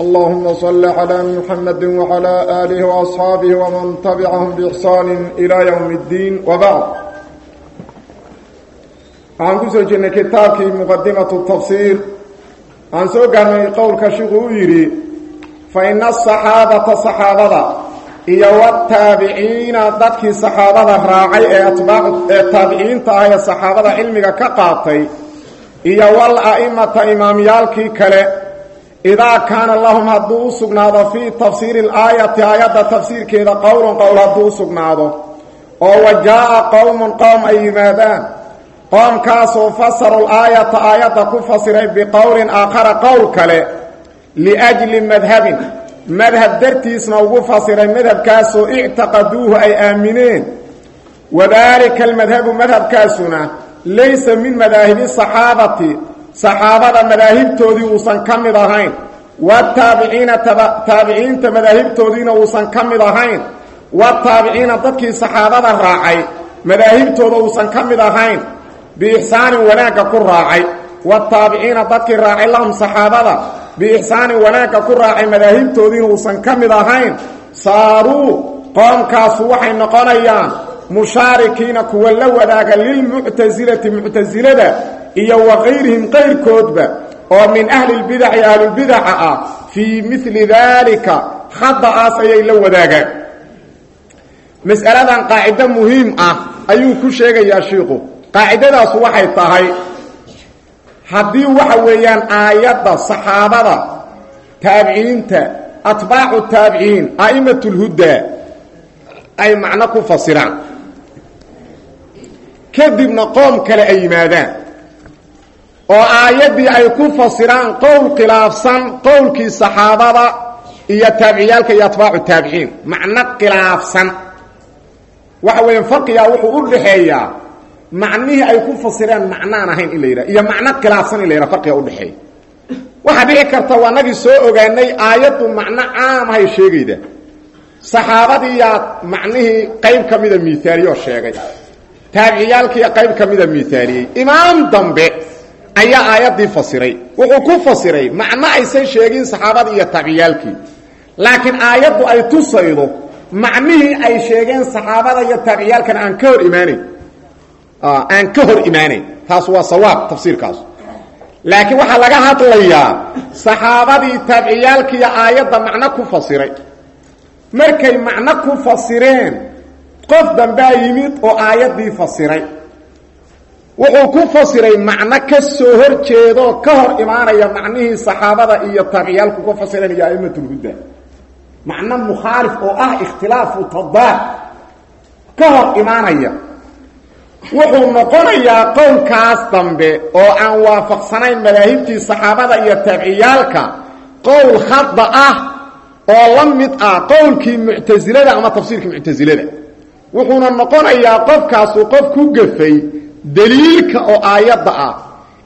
اللهم صل على محمد وعلى آله وأصحابه ومن تبعهم بإحسان إلى يوم الدين وبعد عن كسو جنة كتابك مقدمة التفسير عن سوقنا قولك شغويري فإن الصحابة صحابة iyo wataabiciina dadkii saxaabada raacay ee atbaacu taabiciinta ah ee saxaabada cilmiga ka qaatay iyo wal a'imata imaamyaalkii kale idaa kaana lahum hadduu u sugnaado fii tafsiiri alaayati aayadda tafsiirkeeda qowlun qowl hadduu u sugnaado oo wa jaa'a qowmun qowm ay yimaadaan qoomkaasoo fasaru laayata aayadda ku fasiray biqowlin aakhara qowl kale liajli madhabin madhab dartiisna ugu fasiray madhabkaasoo ictaqaduuhu ay aamineen wadaalika almadhabu madhabkaasuna laysa min madaahibi saxaabati saxaabada madaahibtoodii uusan ka mid ahayn wataabiciina taabiciinta madaahibtoodiina uusan ka mid ahayn wataabiciina dadkii saxaabada raacay madaahibtooda uusan ka mid ahayn biixsaanin wanaagga ku raacay wataabiciina dadkii raacay lahum saxaabada biixsaanin wanaagga ku raacay madaahibtoodiina uusan ka mid ahayn saaruu qoomkaasu waxay noqonayaan mushaarikiina kuwa la wadaaga lilmuctasilati muctasilada iyo wa kayrihim qayrkoodba oo min ahli lbidaci ahlulbidaca ah fii mili daalika khada'aas ayay la wadaagaan. Mas'aladan qaacido muhiim ah ayuu ku sheegayaa shiiku qaacidadaasu waxay tahay haddii waxa weeyaan aayadda saxaabada taabiciinta atbaacu taabiciin a'imatu lhudaa ay macno ku fasiraan. Kadibna qoom kale ay yimaadaan oo aayaddii ay ku fasiraan qowl khilaafsan qowlkii saxaabada iyo taabiciyaalka iyo atbaacu taabiciin. Khilaafsan. Waxa weeyaan farqigaa wuxuu u dhaxeeyaa macnihii ay ku fasireen macnaan ahayn iyo macno khilaafsan in la yidhaha farqiga udhexeeya dhici karta waa nagii soo ogaanay aayaddu macno caamahay sheegayda. Saxaabadiiyaa macnihii qayb ka mida miaaliyoo sheegay. Taabiciyaalkiiya qayb ka mida imaam dambe ayaa aayaddii fasiray. Wuxuu ku fasiray macno aysan sheegin saxaabadii iyo taabiciyaalkii laakiin aayaddu ay tusaydo macnihii ay sheegeen saxaabada iyo taabiciyaalkana aan ka hor imaanayn aan ka hor imaanayn taas waa sawaab tafsiirkaas. Laakiin waxaa laga hadlayaa saxaabadii taabiciyaalkiiyo aayadda macno ku fasiray. Markay macno ku fasireen qof dambaa yimid oo aayaddii fasiray wuxuu ku fasiray macno ka soo hor ka hor imaanaya macnihii saxaabada iyo taabiciyaalku ka fasireen iyo a'immatulhuda macno mukhaalif oo ah ikhtilaafu tadaad ka hor imaanaya. Wuxuu noqonayaa qowlkaas dambe oo aan waafaqsanayn madaahibtii saxaabada iyo taabiciyaalka qowl khada ah oo la mid ah qowlkii muctasilada ama tafsiirkii muctasilada wuxuuna noqonayaa qofkaasu qof ku gafay daliilka oo aayadda ah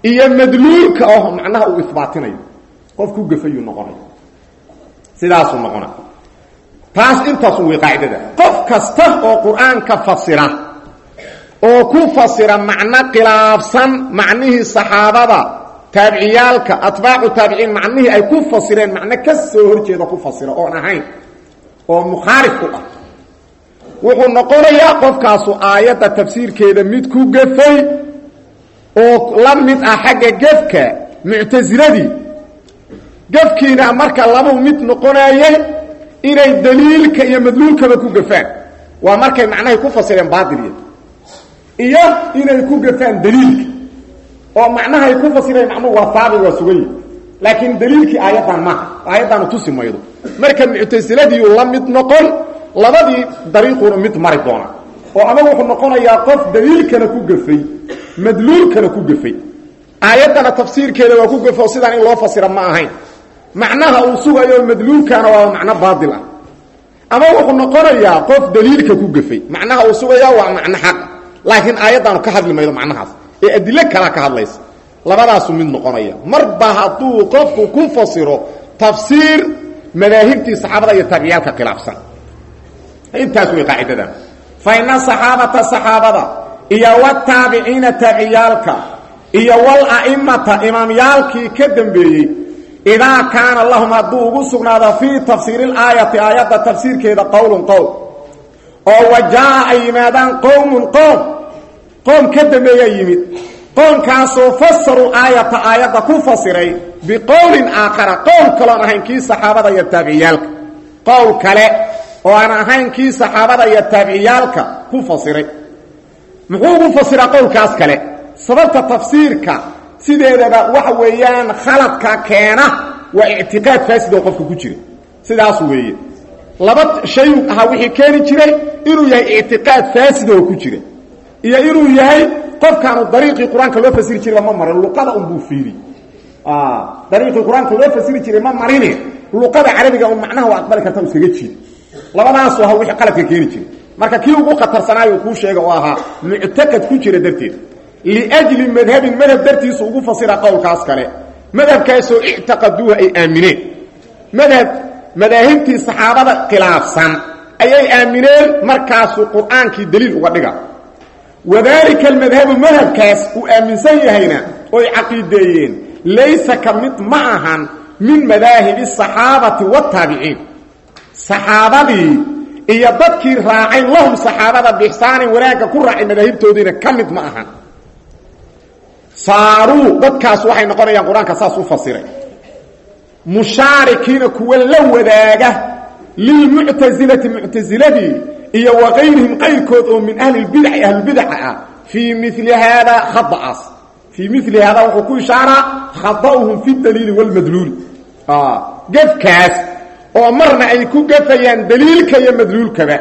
iyo madluulka oo macnaha uu isbaatinayo. Qof ku gafayuu noqonaya sidaasuu noqona taas intaasu way qaacidada qof kasta oo qur'aanka fasira oo ku fasira macno khilaafsan macnihii saxaabada taabiciyaalka atbaacu taabiciin macnihii ay ku fasireen macno ka soo horjeeda ku fasira oon ahayn oo mukhaalif ku ah wuxuu noqonayaa qofkaasu aayadda tafsiirkeeda mid ku gafay oo la mid ah xagga gefka muctasiladii gefkiina marka labuu mid noqonayay inay daliilka iyo madluulkaba ku gafaan waa markay macnahay ku fasireen baadiliya iyo inay ku gafaan daliilka. Oo macnahay ku fasireen macnuhu waa saabit waa sugan yihi laakiin daliilkii aayaddan maaha aayaddaanu tusi marka muctasiladiiu la mid noqon labadii dariiquuna mid mari doona. oo amagu wuxuu noqonayaa qof daliilkana ku gafay madluulkana ku gafay. Aayaddana tafsiirkeeda waa ku gafo sidaan in loo fasira ma ahayn. Macnaha uu sugayo madluulkaana waa macno baadil ah. Ama wuxuu noqonayaa qof daliilka ku gafay. Macnaha uu sugayaa waa macno xaq. Laakiin aayaddaanu ka hadli macnahaas. Ee adilo kalaa ka hadlaysa. Labadaasu mid noqonaya. Marba hadduu qofku ku fasiro tafsiir madaahibtii saxaabada iyo taabiciyaalka khilaafsan intaas way qaacidadan fa ina saxaabata saxaabada iyo wataabiciina taabiciyaalka iyo wal-a'imata imaamyaalkii ka dambeeyey idaa kaana lahum hadduu ugu sugnaado fii tafsiiri laayati aayadda tafsiirkeeda qowlun qowl oo wajaa ay yimaadaan qowmun qoom ka dambeeyaa yimid qoomkaasoo fasaruu aayata aayadda ku fasiray biqowlin aakhara qowl kaloon ahayn kii saxaabada iyo taabiciyaalka qowl kale oo aan ahayn kii saxaabada iyo taabiciyaalka ku fasiray. Muxuu ugu fasiraa qowlkaas kale? Sababta tafsiirka sideedaba waxa weeyaan khaladka keena waa ictiqaad faasid oo qofka ku jira sidaas weeye. Laba shay ahaa wixii keeni jiray inuu yahay ictiqaad faasid oo ku jira iyo inuu yahay qofkaanu dariiqii qur'aanka loo fasiri jirayba ma marin luqada unbuu fiiri. Dariiqii qur'aanka loo fasiri jiray ma marine luqada carabiga un macnaha waa aqbali labadaasu ahaa wixii qaladka keeni jiray marka kii ugu khatarsanaayo kuu sheega oo ahaa muctaqad ku jira darteed. Liajli madhabin madhab dartiisu ugu fasira qowlkaas kale. Madhabkaasoo ictaqaduuha ay aamineen. Madhab madaahibtii saxaabada khilaafsan ayay aamineen markaasuu qur'aankii daliil uga dhiga. Wadaalika almadhabu madhabkaas uu aaminsan yahayna oy caqiideeyeen laysa ka mid ma ahan min madaahibi asaxaabati wataabiciin saxaabadii iyo dadkii raacay lahum saxaabada bixsaanin wanaagga ku raacay madaahibtoodiina ka mid ma ahan. Saaruu dadkaas waxay noqonayaan qur'aanka saas u fasiray. Mushaarikiina kuwa la wadaaga lilmuctasilati muctasiladii iyo wa kayrihim qayrkood oo min ahli lbidaci ahlubidaca ah. Fii mili haada khada'aas fii mili haada wuxuu ku ishaaraa khada'uhum fi daliili wاlmadluuli gefkaas oo marna ay ku gafayaan daliilka iyo madluulkaba.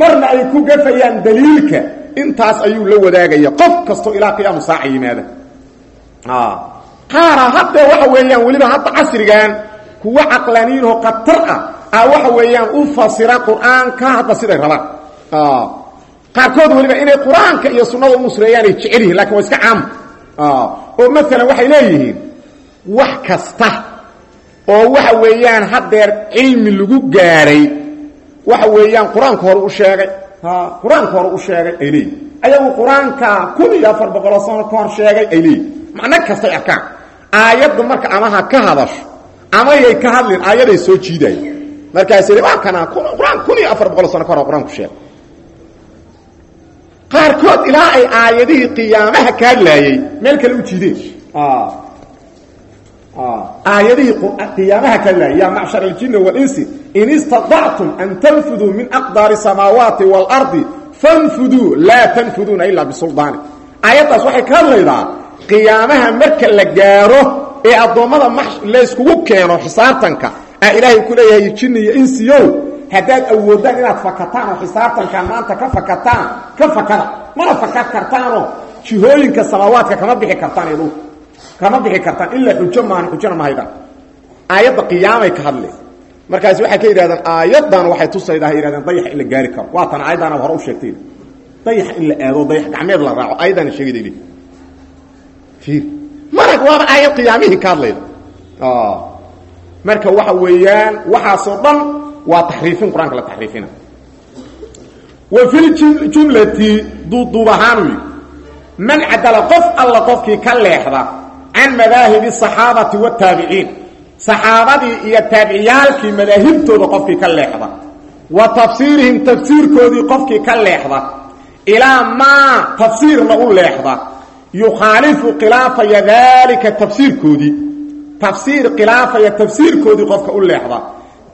Marna ay ku gafayaan daliilka intaas ayuu la wadaagaya qof kastoo ilaa qiyaamu saaca yimaada qaara hadda waxa weeyaan weliba hadda casrigan kuwa caqlaniinoo khatar ah a waxa weeyaan u fasira qur'aanka hadda siday rabaan. Qaarkood weliba inay qur'aanka iyo sunnada u nusreeyaan ay jecel yihiin laakiin waa iska caam. Oo maalan waxay leeyihiin wax kasta oo waxa weeyaan haddeer cilmi lagu gaaray waxa weeyaan qur'aanka hore u sheegay. Qur'aanka hore u sheegay ay leeyihiin ayagu qur'aanka kun iyo afar boqoloo sano ka hor sheegay ay leeyihiin macno kastay arkaan. Aayadda marka ama ha ka hadasho ama yay ka hadlin aayaday soo jiidayo markaas waa kana qur'aan kun iyo afar boqoloo sano ka hor qur'aanku sheegay. Qaarkood ilaa ay aayadihii qiyaamaha ka hadlaayey meel kale u jiideen aayadihii qiyaamaha ka hadlaayay yaa macshar aljinni walinsi in istadactum an tanfuduu min aqdaari samaawaati waalardi fanfuduu laa tanfuduuna ilaa bisuldaani aayaddaas waxay ka hadlaydaa qiyaamaha marka la gaaro ee addoommada layskugu keeno xisaabtanka a ilaahay ku leeyahay jinni iyo insiyow haddaad awoodaan inaad fakataan oo xisaabtankan maanta ka fakataan ka fakada mana fakan kartaanoo jihooyinka samaawaadka kama bixi kartaan iyadu kama bixi kartaan ilaa xujo maan xujona ma haydaan aayadda qiyaamay ka hadle markaas waxay ka yidhahdeen aayaddan waxay tusaydaa hay yihahdeen dayax in la gaari karo. Waatan aayaddan aad hore u sheegtay. Dayax in la aado dayax gacmeed la raaco aayaddaana sheegayda ili ir marag waaba aayad qiyaamihii ka hadlayda. Marka waxa weeyaan waxaasoo dhan waa taxriifin qur'aanka la taxriifina. Wa fi ljumlati duuduub ahaanu yidhi man cadala qof alla qofkii ka leexda can madaahibi asaxaabati wataabiciin saxaabadii iyo taabiciyaalkii madaahibtooda qofkii ka leexda. Wa tafsiirihim tafsiirkoodii qofkii ka leexda. Ilaa maa tafsiirna u leexda. Yukhaalifu khilaafaya daalika tafsiirkoodii. Tafsiir khilaafaya tafsiirkoodii qofka u leexda.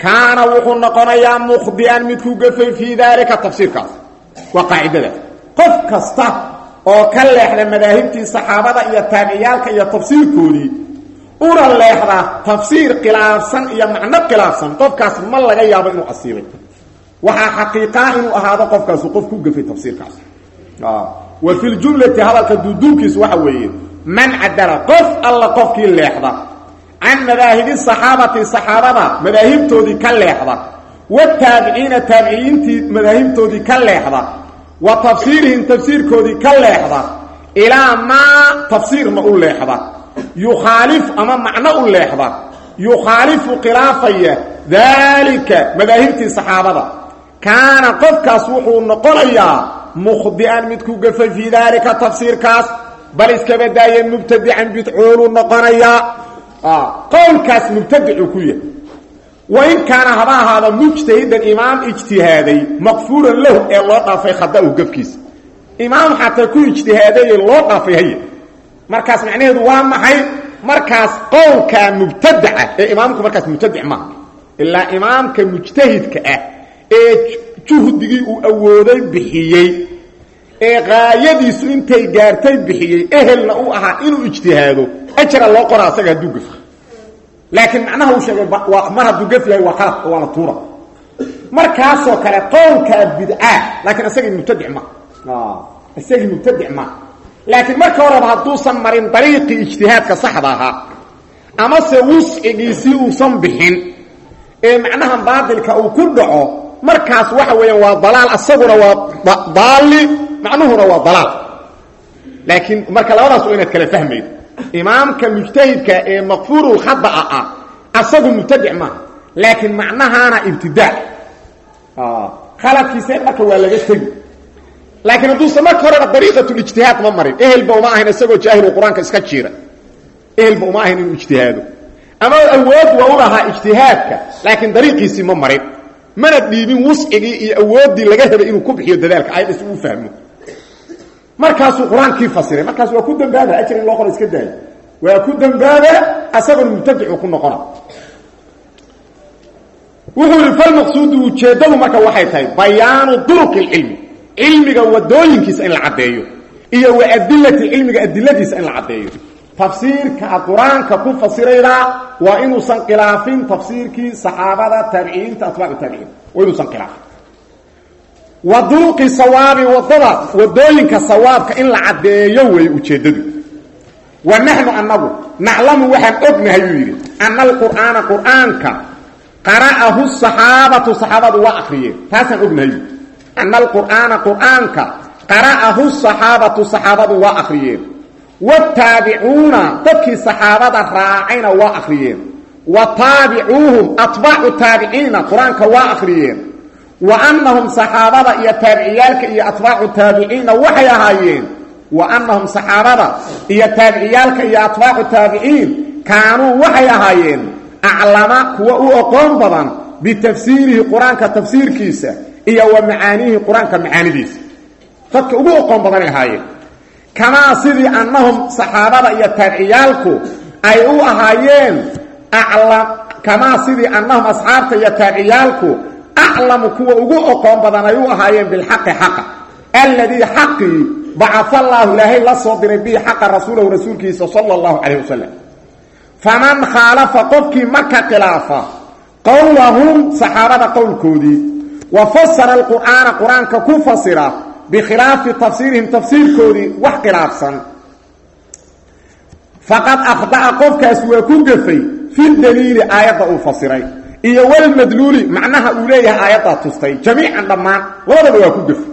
Kaana wuxuu noqonayaa mukhdian mid ku gafay fii daalika tafsiirkaas. Waa qaacidadaas qof kasta oo ka leexda madaahibtii saxaabada iyo taabiciyaalka iyo tafsiirkoodii. Una leexda tafsiir khilaafsan iyo macno khilaafsan qofkaas ma laga yaabo inuu asiibay waxaa xaqiiqaa inuu ahaado qofkaasu qof ku gafay tafsiirkaas. Wa fi ljumlati hadalka duuduubkiis waxa weeye man cadala qof alla qofkii leexda can madaahibi saxaabati saxaabada madaahibtoodii ka leexda wataabiciina taabiciyiintii madaahibtoodii ka leexda wa tafsiirihim tafsiirkoodii ka leexda ilaa maa tafsiirna u leexda. Yukhaalifu ama macno u leexda. Yukhaalifu khilaafaya daalika madaahibtii saxaabada. Kaana qofkaas wuxuu noqonayaa mukhdi'an mid ku gafay fii daalika tafsiirkaas bal iskaba daaye mubtadican bidcooluu noqonayaa. Qowlkaas mubtadicuu ku yahay wain kaana haba ahaada mujtahidan imaam ijtihaaday maqfuuran lahu ee loo dhaafay khada'u gafkiisa imaam xataa ku ijtihaadaye loo dhaafay haya markaas macnaheedu waa maxay? Markaas qowlkaa mubtadaca ee imaamku markaas mubtadic maaha ilaa imaamka mujtahidka ah ee juhdigii uu awooday bixiyey ee qaayadiisu intay gaartay bixiyey ehelna u ahaa inuu ijtihaado ajra loo qora asaga hadduu gafo laakiin macnaha uu sheegay mar hadduu gaf yahay waa qalad oo waa la tuura. Markaasoo kale qowlkaa bidcaa laakiin isagii mubtadic ma. Isagii mubtadic ma. Laakiin marka horeba hadduusan marin dariiqii ijtihaadka saxda ahaa amase wuscigiisii uusan bixin ee macnaha baatilka uu ku dhaco markaas waxa weeyaan waa dalaal asaguna waa daalli macnuhuna waa dalaal. Laakiin marka labadaas waa inaad kala fahmaydo imaamka mujtahidka ee maqfuurul khada'a ah asagu mubtadic maaha laakiin macnahaana ibtidaac khaladkiisa marka waa laga tegi. Laakiin hadduusan marka horeba dariiqatulijtihaad ma marin. Ehelba uma ahayn isagoo jaahilu qur'aanka iska jiira. Ehelba uma ahayn inuu ijtihaado. Ama awood waa u lahaa ijtihaadka laakiin dariiqiisii ma marin. Mana dhiibin wuscigii iyo awooddii laga rabay inuu ku bixiyo dadaalka ayadhis uu fahmo markaasuu qur'aankii fasiray markaas waa ku dambaaba ajar loo qoro iska daayo. Waa ku dambaaba asaguna mubtadicu ku noqona. Wuxuu yihi falmaqsuudu ujeeddadu marka waxay tahay bayaanu duruqi lcilmi cilmiga wadooyinkiisa in la caddeeyo iyo wa adilati cilmiga adiladiisa in la caddeeyo. Tafsiirka aad ku fasiraydaa waa inuusan khilaafin tafsiirkii saxaabada taabiciyiinta atbaacu taabiciin. Waa inuusan khilaafin wa duruqi sawaabi waddada waddooyinka sawaabka in la caddeeyo way ujeeddadu. Wa naxnu annagu naclamu waxaan ognahay uu yidhi ana alqur'aana qur'aanka qara'ahu saxaabatu saxaabadu waa akriyeen taasaan ognahay ana alqur'aana qur'aanka qara'ahu saxaabatu saxaabadu waa akriyeen wataabicuuna dadkii saxaabada raacayna waa akriyeen wa taabicuuhum atbaacu taabiciina qur'aanka waa akriyeen wa annahum saxaabada iyo taabiciyaalka iyo atbaacu taabiciinna waxay ahaayeen. Wa annahum saxaabada iyo taabiciyaalka iyo atbaacu taabiciin kaanuu waxay ahaayeen aclama kuwa u oqoon badan bitafsiirihi qur'aanka tafsiirkiisa iyo wa macaaniihi qur'aanka macaanidiisa. Dadka ugu oqoon badanay ahaayeen. Kamaa sidii annahum saxaabada iyo taabiciyaalku ay u ahaayeen kamaa sidii annahum asxaabta iyo taabiciyaalku aclamu kuwa ugu oqoon badan ay u ahaayeen bilxaqi xaqa alladii xaqii bacaa allaahu ilaahay la soo diray bihi xaqa rasuulahu rasuulkiisa sala allahu calayh wasalam faman khaalafa qofkii marka khilaafa qowlahum saxaabada qowlkoodii wa fasara alqur'aana qur'aanka ku fasira bikhilaafi tafsiirihim tafsiirkoodii wax khilaafsan faqad akhda'a qofkaas waa ku gafay fi daliili aayadda uu fasiray iyo walmadluuli macnaha uu leeyahay aayaddaa tustay. Jamiican dhammaan labadaba waa ku gafay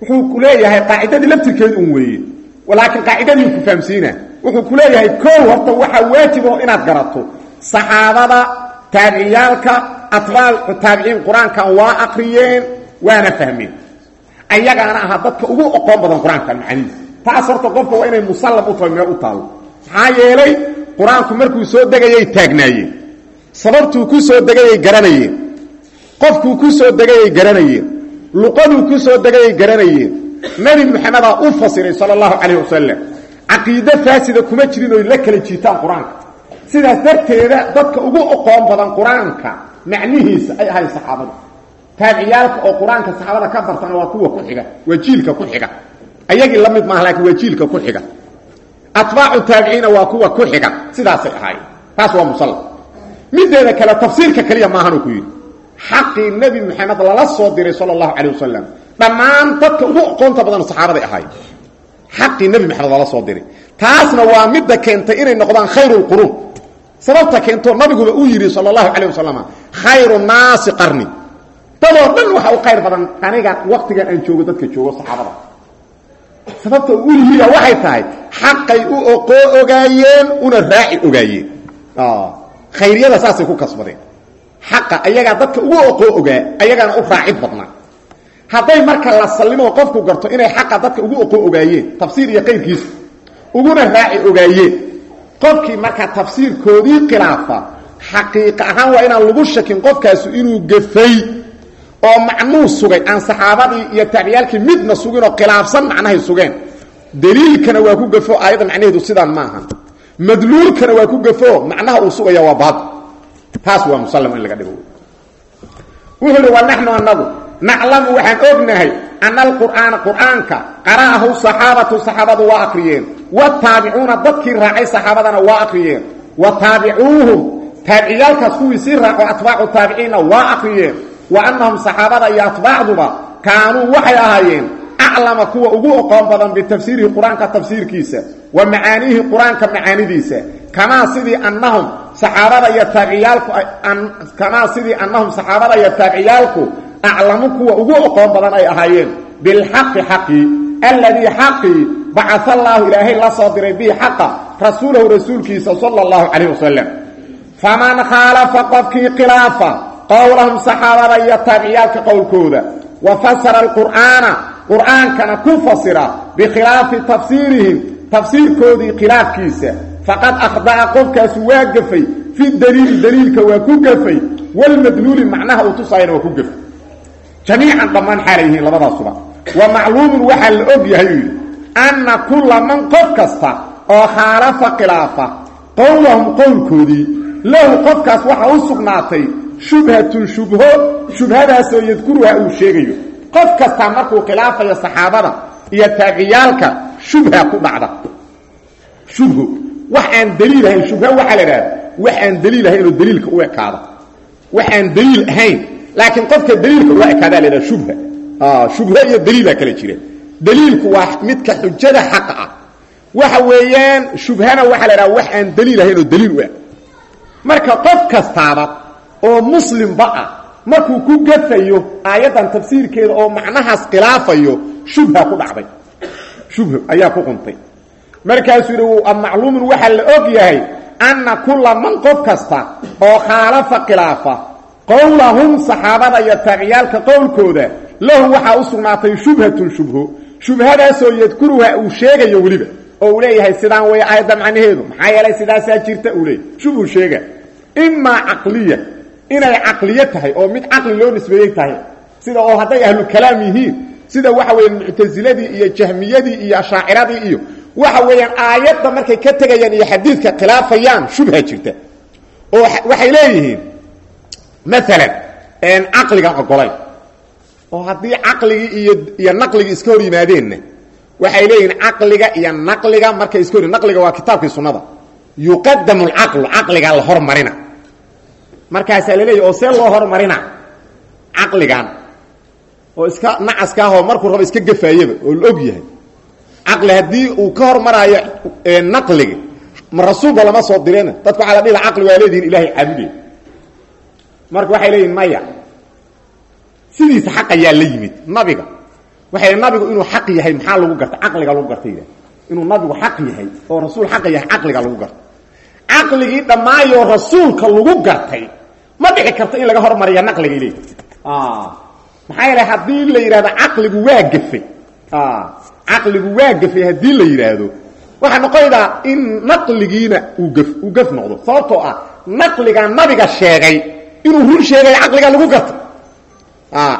wuxuu ku leeyahay qaacidadii laftirkeed un weeye. Laakiin qaacidadii ku fahamsiina wuxuu ku leeyahay koow horta waxaa waajibo inaad garato. Saxaabada taabiciyaalka atbaacu taabiciin qur'aankan waa akriyeen waana fahmeen. Ayagaana ahaa dadka ugu oqoon badan qur'aankan taas horta qofka waa inay musallam u tahay meel u taallo maxaa yeelay markuu soo degayay taagnaayeen sababtuu ku soo degayay garanayeen qofkuu ku soo degayay garanayeen luqaduu ku soo degayay garanayeen nebi moxamedaa u fasiray sala allahu calayh wasalam caqiide faasida kuma jirin oy la kala jiitaan qur'aanka. Sidaas darteeda dadka ugu oqoon badan qur'aanka macnihiisa ay ahayn saxaabada taabiciyaalka oo qur'aanka saxaabada ka bartana waa kuwa ku xiga waa jiilka ku xiga. Ayagii la mid maaha laakiin waa jiilka ku xiga. Atbaacu taabiciina waa kuwa ku xiga. Sidaasay ahaayeen. Taas waa musalla mideeda kale tafsiirka keliya maahanuu ku yidhi. Xaqii nebi moxamed lala soo diray sala allahu calayh wasalam dhammaan dadka ugu aqoonta badan saxaabaday ahaayeen xaqii nebi maxamed lala soo diray. Taasna waa midda keentay inay noqdaan khayru lquruun sababta keentoo nabiguba uu yidhi sala allahu calayh wasalam khayru naasi qarni. Dadoo dhan waxa u khayr badan aniga waktigan aan joogo dadka joogo saxaabada. Sababta u lihiya waxay tahay xaqay u oqoo ogaayeen una raaci ogaayeen khayriyada saasay ku kasbadeen. Xaqa ayagaa dadka ugu oqoo ogaa ayagaana u raacid badnaa. Hadday marka la sallimo qofku garto inay xaqa dadka ugu oqoo ogaayeen tafsiir iyo qayrkiisa uguna raaci ogaayeen qofkii marka tafsiirkoodii khilaafa xaqiiqa ahaan waa inaan lagu shakin qofkaasu inuu gafay oo macnuu sugay aan saxaabadii iyo taabiciyaalkii midna suginoo khilaafsan macnahay sugeen. Daliilkana waa ku gafo aayadda macnaheedu sidaan maaha madluulkana waa ku gafo. Macnaha uu sugaya waa baad. Taas waa musallam in laga dhigo. Wuxuu uhi wa naxnu anagu naclamu waxaan ognahay ana alqur'aana qur'aanka qara'ahu saxaabatu saxaabadu waa akriyeen. Wataabicuuna dadkii raacay saxaabadana waa akriyeen. Wa taabicuuhum taabiciyaalkaas kuwii sii raaco atbaacu taabiciinna waa akriyeen. Wa annahum saxaabada iyo atbaacduba kaanuu waxay ahaayeen aclama kuwa ugu oqoon badan bitafsiirihi qur'aanka tafsiirkiisa wa macaaniihi qur'aanka macaanidiisa. Kamaa sidii annahum saxaabada iyo taabiciyaalku kamaa sidii annahum saxaabada iyo taabiciyaalku aclamu kuwa ugu oqoon badan ay ahaayeen. Bilxaqi xaqii alladii xaqii bacaa allaahu ilaahay la soo diray bihi xaqa rasuulahu rasuulkiisa sala allahu calayh wasalam faman khaalafa qofkii khilaafa qowlahum saxaabada iyo taabiciyaalka qowlkooda wa fasara alqur'aana qur'aankana ku fasira bikhilaafi tafsiirihim tafsiirkoodii khilaafkiisa. Faqad akhda'a qofkaasu waa gafay fi daliili daliilka waa ku gafay walmadluuli macnaha uu tusaayana waa ku gafay. Jamiican dhammaan xaalay yihiin labadaasuba wa macluumun waxaa la og yahay yidhi anna kulla man qof kasta oo khaalafa khilaafa qowlahum qowlkoodii lahu qofkaas waxaa u sugnaatay shubhatun shubho shubhadaasoo yadkuruha uu sheegayo qof kastaa markuu khilaafayo saxaabada iyo taabiciyaalka shubha ku dhacda. Shubho wax aan daliil ahayn shubha waxaa la idhahda wax aan daliil ahayn oo daliilka u ekaada. Wax aan daliil ahayn laakiin qofka daliilka ula ekaadaa la idhaha shubha. Shubho iyo daliilaa kala jira daliilku waa midka xujada xaqa ah. Waxa weeyaan shubhana waxaa la idhaha wax aan daliil ahayn oo daliil u eg marka qof kastaaba oo muslimba ah markuu ku gafayo aayaddan tafsiirkeeda oo macnahaas khilaafayo shubha ku dhacday. Shubho ayaa ku quntay. Markaasuu yidhi macluumun waxaa la og yahay anna kulla man qof kasta oo khaalafa khilaafa qowlahum saxaabada iyo taabiciyaalka qowlkooda lahu waxaa u sugnaatay shubhatun shubho shubhadaasoo yadkuruha uu sheegayo weliba oo uu leeyahay sidaan way aayadda macnaheedu maxaa yeelay sidaasaa jirta? Uu leeyay shubhu sheega imaa caqliya inay caqliyo tahay oo mid caqli loo nisbeeyey tahay. Sida oo hadday ahlu kalaam yihiin sida waxa weeyaan muctasiladii iyo jahmiyadii iyo ashaaciradii iyo waxa weeyaan aayadda markay ka tegayaan iyo xadiidka khilaafayaan shubha jirta. Oo waxay leeyihiin maalan caqligan ogolay. Oo haddii caqligii iyo iyo naqligii iska hor yimaadeenna waxay leeyihiin caqliga iyo naqliga markay iska hor naqliga waa kitaabkii sunnada. Yuqadamu alcaqlu caqligaa la hormarina markaasaa la leeyahy oo see loo hormarina caqligan oo iska nacaska ahoo markuu rabo iska gafaayaba oo og yahay. Caqli haddii uu ka hormaraayo naqliga ma lama soo direen. Dadka waxaa la dhihi caqli waa leedihin ilahay caabude. Waxay leeyihiin maya sidiisa xaq ayaa la yimid nabiga. Waxay nabigu inuu xaq yahay maxaa lagu garta caqliga lagu gartay inuu nabigu xaq yahay oo rasuul xaq yahay caqliga lagu gartay caqligii dhammaayoo rasuulka lagu gartay. Ma dhici karto in laga hormariya naqliga iley maxaa yeele haddii la yidhahdo caqligu waa gafay caqligu waa gafay haddii la yidhaahdo waxaa noqonaydaa in naqligiina uu gaf uu gaf noqdo. Sababtoo ah naqliga nabiga sheegay inuu run sheegay caqliga lagu garto.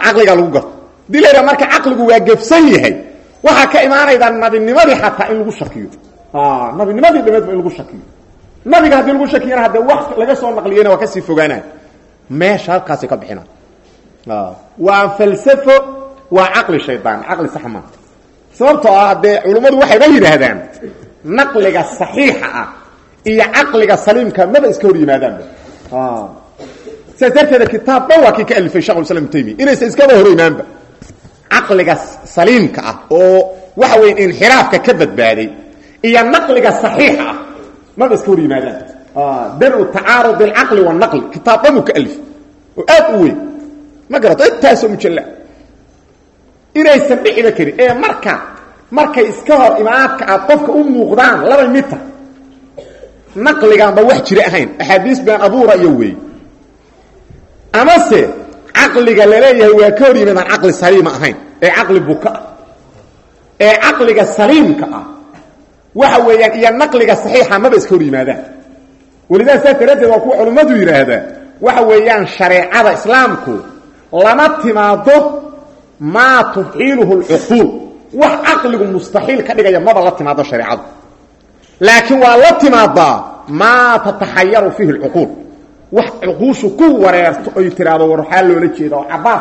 Caqliga lagu garto. Hadii la yidhahdo marka caqligu waa gafsan yahay waxaa ka imaanaydaa nabinimadii xataa in lagu shakiyo. Nabinimadii dhameedba in lagu shakiyo nabiga haddii lagu shakiyana haddee wax laga soo naqliyena waa ka sii fogaanaya meesha halkaasi ka bixina. Waa falsafo waa caqli shaydaan caqli sax maa sababtoo ah dee culummadu waxayba yidhaahdaan naqliga saxiixa ah iyo caqliga saliimka maba iska hor yimaadaanba sidaas darteeda kitaab dhan waa kii ka alifay shekh islam ibn taymiya inaysan iskaba hor imaanba caqliga saliimka ah oo waxa weya inxiraafka ka badbaaday iyo naqliga saxiixa ah maba iska hor yimaadaan daru tacaarud alcaqli wanaqli kitaab dhan uu ka alifay oo aad u weyn. Ma garato intaasoo mujalla inaysan dhiciba karin. Ee marka markay iska hor imaadka aad qofka u muuqdaan laba mita. Naqligaanba wax jira ahayn. Axaadiis been abuura iyo weey amase caqliga la leeyahay waa ka hor yimaadaan caqli saliima ahayn. Ee caqli buka ah. Ee caqliga saliimka ah waxa weeyaan iyo naqliga saxiixa maba iska hor yimaadaan. Walidaa saas daraaddeed waa kuwa culimmadu yidhaahdaa waxa weeyaan shareecada islaamku lama timaado maa tuxiiluhu lcuquul wax caqligu mustaxiil ka dhigaya maba la timaado shareecadu. Laakiin waa la timaadaa maa tataxayaru fiihi lcuquul wax cuquushu ku wareerto oy tiraahdo war waxaa loola jeeda oo cabaar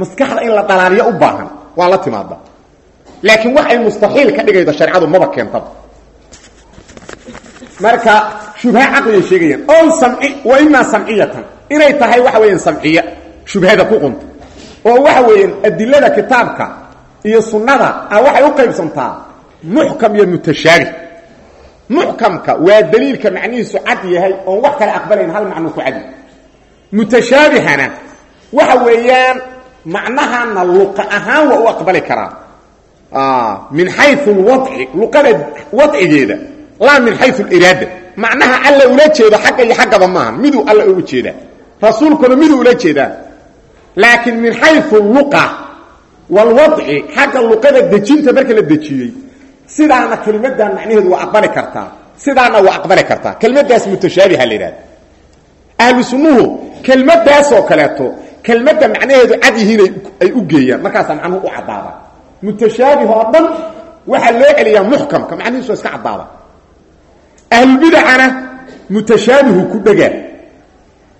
maskaxda in la dhalaaliyo u baahan waa la timaadaa laakiin wax ay mustaxiil ka dhigaydo shareecadu maba keentaba marka shubha caqligay sheegayaan. Ow samci wa imaa samciyatan. Inay tahay waxa weeyaan samciya. Shubhada ku qunta oo waxa weeyaan adilada kitaabka iyo sunnada ah waxay u qaybsantaa muxkam iyo mutashaabih muxkamka waa daliilka macnihiisu cad yahay oon wax kale aqbalayn hal macnuu ku cadi. Mutashaabihana waxa weeyaan macnahana luqa ahaan waa u aqbali karaa. Min xayu lwadci luqada wadcigeeda laa min xayu iraada macnaha alla ula jeedo xagga iyo xaggaba maaha miduu alla uga jeedaa. Rasuulkuna miduu ula jeedaa. Laakiin min xayu luqa walwadci xagga luqada dejinta marka la dejiyey sidaana kelimadan macnaheedu waa aqbali kartaa. Sidaana waa aqbali kartaa. Kelmadaas mutashaabiha la yidhahda ahlu sunnuhu kelmadaasoo kaleeto kelmadda macnaheedu cad yihiin ay u geeyaan. Markaasaa macnuhu u caddaada mutashaabih oo dhan waxaa loo celiyaa muxkamka. Macnihiisu iska caddaada ahlubidacana mutashaabihu ku dhegaa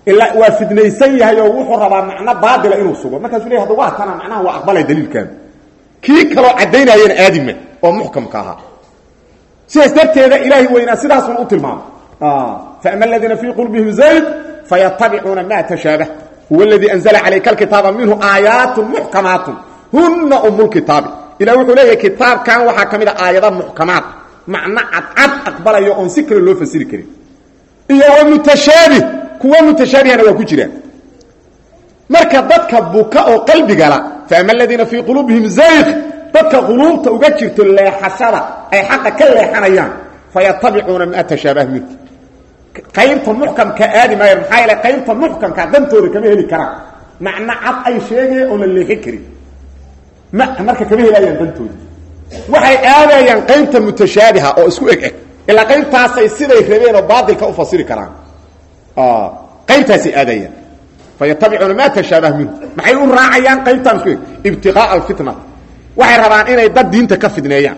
ilaa waa fidnaysan yahay oo wuxuu rabaa macno baatila inuu sugo. Markaasuu ley hada waa tana macnaha waa aqbalay daliilkan kii kaloo caddaynayana aadima oo muxkamka ahaa. Sidaas darteeda ilaahay weynaa sidaasuna u tilmaamay. Faama aladiina fii qulubihim zayd fayatabicuuna ma tashaabah. Huwa aladii anzla calayka alkitaaba minhu aayaatu muxkamaatu huna umulkitaabi ilah wuxuu leeyahay kitaabkan waxaa ka mid a aayada muxkamaad macno cadcad aqbalaya oon si kale loo fasiri karin. Iyo wa mutashaabih kuwa mutashaabihana waa ku jiraan. Marka dadka buka oo qalbigala faama aladiina fii quluubihim zayq dadka quluubta uga jirto leexashada ay xaqa ka leexanayaan fayatabicuuna maa tashaabah minhu. Qaybta muxkamka aadi maayo maxaa yeele qaybta muxkamka dantooda kama heli karaan. Macno cad ay sheegaya oon la leexin karin. Ma marka kama helayaan dantooda waxay aadayaan qaybta mutashaabiha oo isku eg eg. Ilaa qaybtaasay siday rabeen oo baatilka u fasiri karaan. Qaybtaasay aadayaan. Fayatabicuuna maa tashaabah minhu. Maxay u raacayaan qaybtaan isku eg? Ibtiqaaa alfitna. Waxay rabaan inay dad diinta ka fidneeyaan.